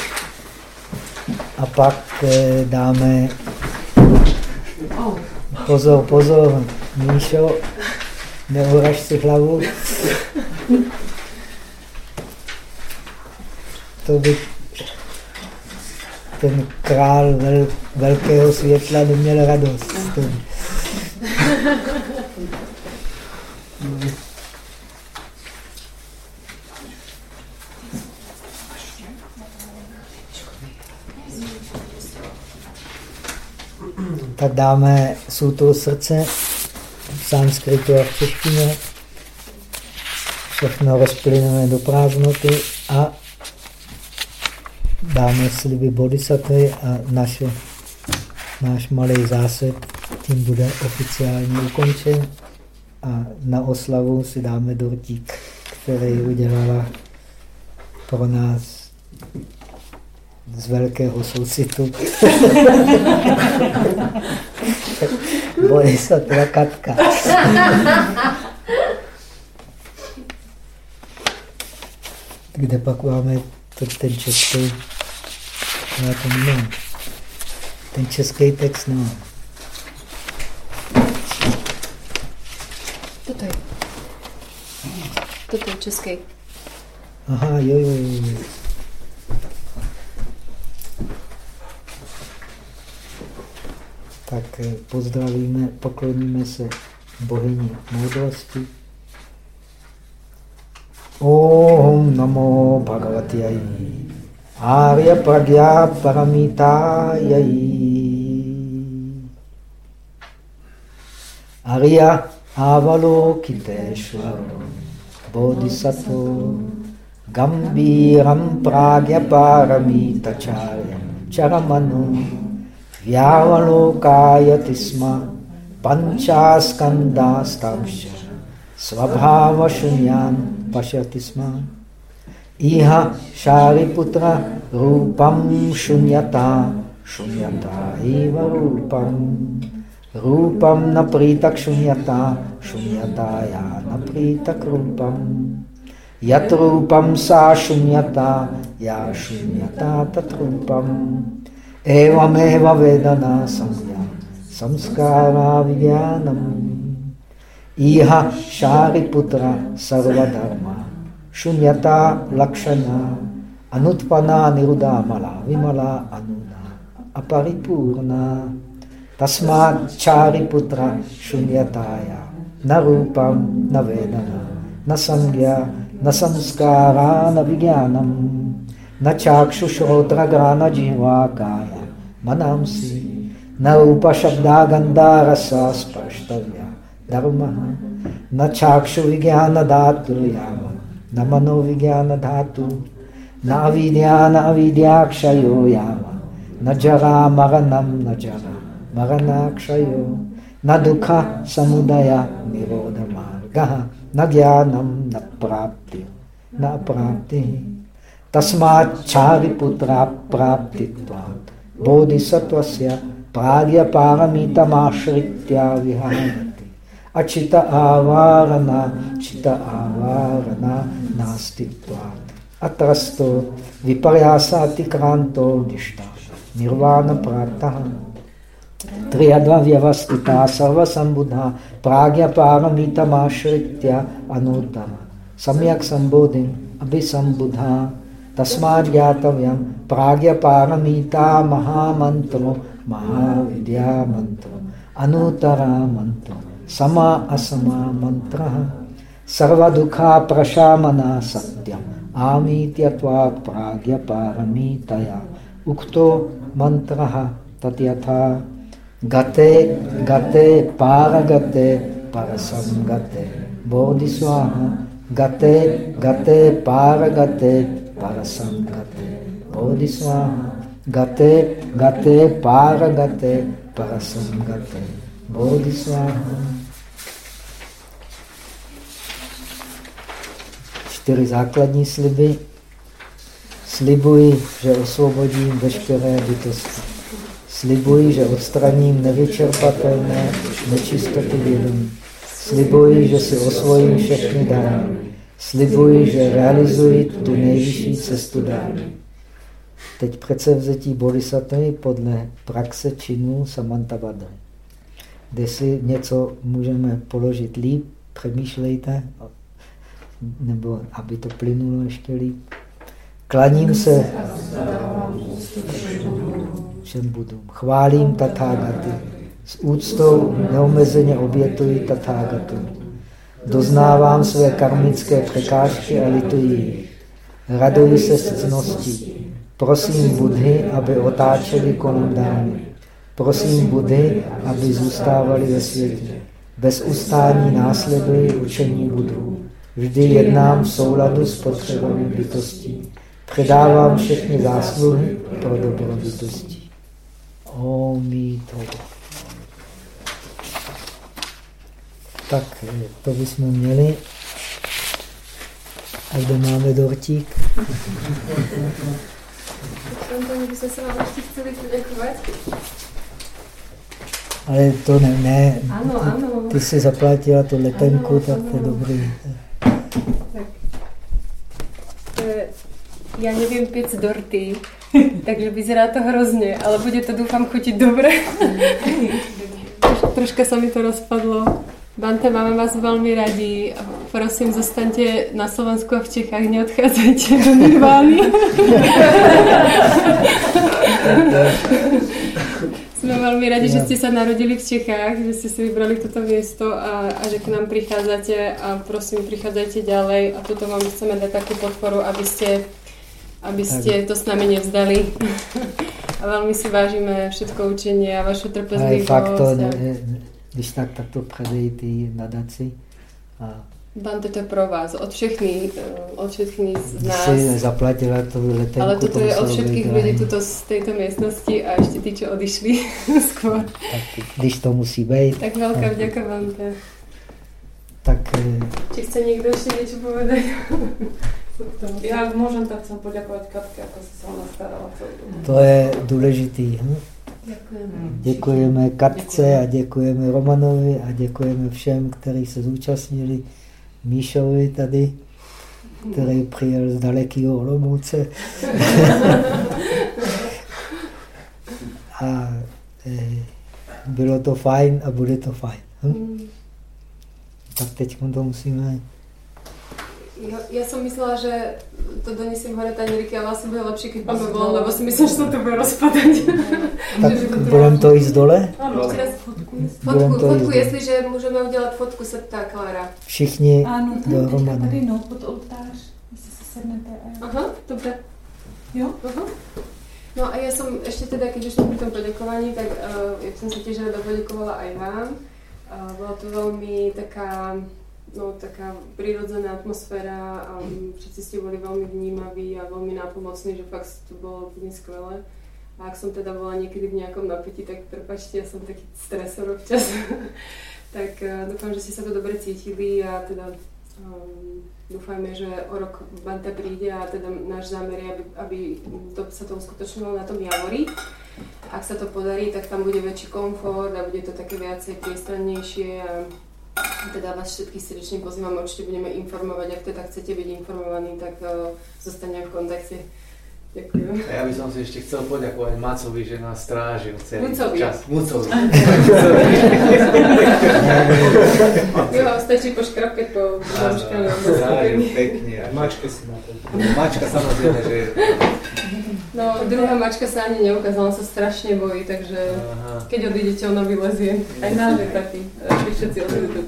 Speaker 1: A pak eh, dáme... Pozor, pozor, Míšo, neuraž si hlavu. To by ten král vel, velkého světla neměl radost. Tak dáme sutru srdce v sanskritu a v češtině. Všechno rozplyneme do prázdnoty a dáme sliby bodhisattvy a naše, náš malý zásad tím bude oficiálně ukončen a na oslavu si dáme dortík k veškeré udělala pro nás z velkého soucitu. Se Katka. Kde pak máme ten český? Já to nemám. Ten český text nemám.
Speaker 2: Toto je. Český.
Speaker 1: Aha, jo, jo, jo. Tak eh, pozdravíme, pokloníme se bohyni moudrosti. Om namo bhagavati Arya pragya paramitayai. Arya avalokiteshvaro gambiram pragya paramitacharya charamanu व्यावलोकायति स्म पञ्चास्कन्दास्तांश्च स्वभावशून्यान् पश्यति स्म। इह शारिपुत्र रूपं शून्यता शून्यता एव रूपं Rupam naprítak šunyata, šunyata já naprítak rupam. Yat rupam sa šunyata, já šunyata tat rupam. Eva meva vedana samya, samskara vijyanam. Iha śāriputra sarva dharma, šunyata lakšana, anutpana nirudamala, vimala anuna, aparipurna. तस्माच्चारिपुत्र शून्यताया। न रूपम न वेदना, न संज्ञा, न संस्कारा, न विज्ञानम न चाक्षुश्रोत्रगान जिह्वा काय मनांसि, न उपशब्दा गंधा धर्म, न चाक्षु विज्ञान धातु न मनो विज्ञान धातु, न अविद्या न अविद्याक्षयो याम, न जरा मरणम न जरा। Varanakshayo Nadukha Samudaya Nirodhamargaha Nagyanam Naprapti Naprapti Tasmat Chariputra Praptitvam Bodhisattvasya Pragya Paramita Mashritya Vihanati Achita Avarana Chita Avarana nasti Nastitvam Atrasto Viparyasa Atikranto Dishta Nirvana Prataha त्रियद्वा व्यवस्थिता सर्वसम्बुधा प्राग्यपारमितमाश्रित्य अनुत्तम सम्यक् सम्बोधिम् अभिसम्बुधा तस्माज्ञातव्यं प्राज्ञपारमिता महामन्त्रो महाविद्यामन्त्रो अनुतरा मन्त्रो समा असमा मन्त्रः सर्वदुःखा प्रशामना सत्यम् आमीत्यत्वात् उक्तो मन्त्रः तद्यथा Gate, gate, paragate, parasamgate. Bodhisvaha. Gate, gate, paragate, parasamgate. Bodhisvaha. Gate, gate, paragate, parasamgate. Bodhisvaha. Čtyři základní sliby. Slibuji, že osvobodím veškeré bytosti. Slibuji, že odstraním nevyčerpatelné nečistoty vědomí. Slibuji, že si osvojím všechny dary. Slibuji, že realizuji tu nejvyšší cestu dárů. Teď přece vzetí bodhisattvy podle praxe činů Samantavadry. Kde si něco můžeme položit líp, přemýšlejte, nebo aby to plynulo ještě líp. Klaním se všem budům. Chválím Tathagaty. S úctou neomezeně obětuji Tathagatu. Doznávám své karmické překážky a lituji Raduji se z cností. Prosím Budhy, aby otáčeli kolem dámy. Prosím Budhy, aby zůstávali ve světě. Bez ustání následuji učení Budhu. Vždy jednám v souladu s potřebami bytostí. Předávám všechny zásluhy pro dobro bytostí. Omítho. Tak to bychom měli. A kde máme dortík? Ale to ne, ne.
Speaker 2: Ano, ano.
Speaker 1: Ty jsi zaplatila tu letenku,
Speaker 2: Ano,
Speaker 1: tak to je dobrý.
Speaker 2: Tak. E, Já nevím pít dorty, takže vyzerá to hrozně, ale bude to doufám chutit. Troš- Troška sa mi to rozpadlo. Bante, máme vás veľmi radi. a Prosím, zostaňte na Slovensku a v Čechách, neodchádzajte do Nirvány. Jsme velmi rádi, že jste se narodili v Čechách, že jste si vybrali toto město a, a že k nám prichádzate a prosím, prichádzajte ďalej a toto vám chceme dať takú podporu, aby ste, aby ste to s nami nevzdali. A velmi si vážíme všetko učenie a vašu
Speaker 1: Ale
Speaker 2: trpezlivost.
Speaker 1: fakt to, ne, když tak, tak to předej ty nadaci. A
Speaker 2: Bante, to je pro vás, od všechny, eh, od všetkých z nás.
Speaker 1: jsi zaplatila tu letenku,
Speaker 2: Ale toto
Speaker 1: to
Speaker 2: je od
Speaker 1: drahé.
Speaker 2: ľudí tuto z tejto miestnosti a ešte tí, čo odišli skôr.
Speaker 1: Tak když to musí být,
Speaker 2: Tak veľká vďaka Bante.
Speaker 1: tak eh,
Speaker 2: Či chce niekto ešte niečo povedať?
Speaker 5: Ja môžem tak chcem poďakovať Katke, ako si sa ona starala
Speaker 1: to je důležitý. Hm?
Speaker 2: Ďakujem.
Speaker 1: Děkujeme Katce a děkujeme Romanovi a děkujeme všem, kteří se zúčastnili. Míšovi tady, který přijel z dalekého Olomouce. a eh, bylo to fajn a bude to fajn. Hm?
Speaker 2: Mm.
Speaker 1: Tak teď to musíme...
Speaker 2: Ja, ja som myslela, že to donesiem hore Taneriky, ale asi bude lepšie, keď budeme von, lebo si myslím, že sa to bude rozpadať.
Speaker 1: Tak budeme to jít dole?
Speaker 5: Áno,
Speaker 2: Ešte raz fotku, fotku, fotku
Speaker 1: jít.
Speaker 2: jestliže můžeme udělat fotku septa Klára.
Speaker 1: Všichni
Speaker 7: Ano,
Speaker 1: dohromady.
Speaker 7: tady no, pod oltář, jestli se sednete. A...
Speaker 2: Aha, dobre.
Speaker 7: Jo?
Speaker 2: Aha. No a ja som ešte teda, keď už som pri tom poďakovaní, tak uh, ja som sa tiež rada poďakovala aj vám. Uh, bola to veľmi taká, no, taká prirodzená atmosféra a všetci ste boli veľmi vnímaví a veľmi nápomocní, že fakt to bolo úplne skvelé. A ak som teda bola niekedy v nejakom napätí, tak prepačte, ja som taký stresor občas. tak uh, dúfam, že ste sa to dobre cítili a teda um, dúfajme, že o rok Banta príde a teda náš zámer je, aby, aby to, sa to uskutočnilo na tom Javori. Ak sa to podarí, tak tam bude väčší komfort a bude to také viacej priestrannejšie a teda vás všetkých srdečne pozývam, určite budeme informovať, ak teda chcete byť informovaní, tak uh, zostaňme v kontakte. Ďakujem.
Speaker 6: A ja by som si ešte chcel poďakovať Macovi, že nás strážil celý
Speaker 2: Mucovi.
Speaker 6: čas. Mucovi.
Speaker 2: Jo, stačí poškrapkať po zamškanom
Speaker 6: Strážil pekne. A
Speaker 3: Mačke si na to.
Speaker 6: Mačka samozrejme, že...
Speaker 2: No, druhá mačka sa ani neukázala, sa strašne bojí, takže
Speaker 6: Aha.
Speaker 2: keď odídete, ona vylezie. Aj náš je taký, aby všetci odídu.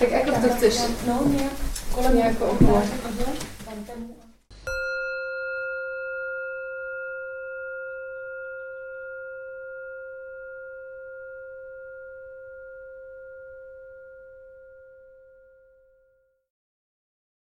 Speaker 2: Tak ako to chceš?
Speaker 7: No, nějak
Speaker 2: Kolem nejako okolo.
Speaker 7: Aha, tam ten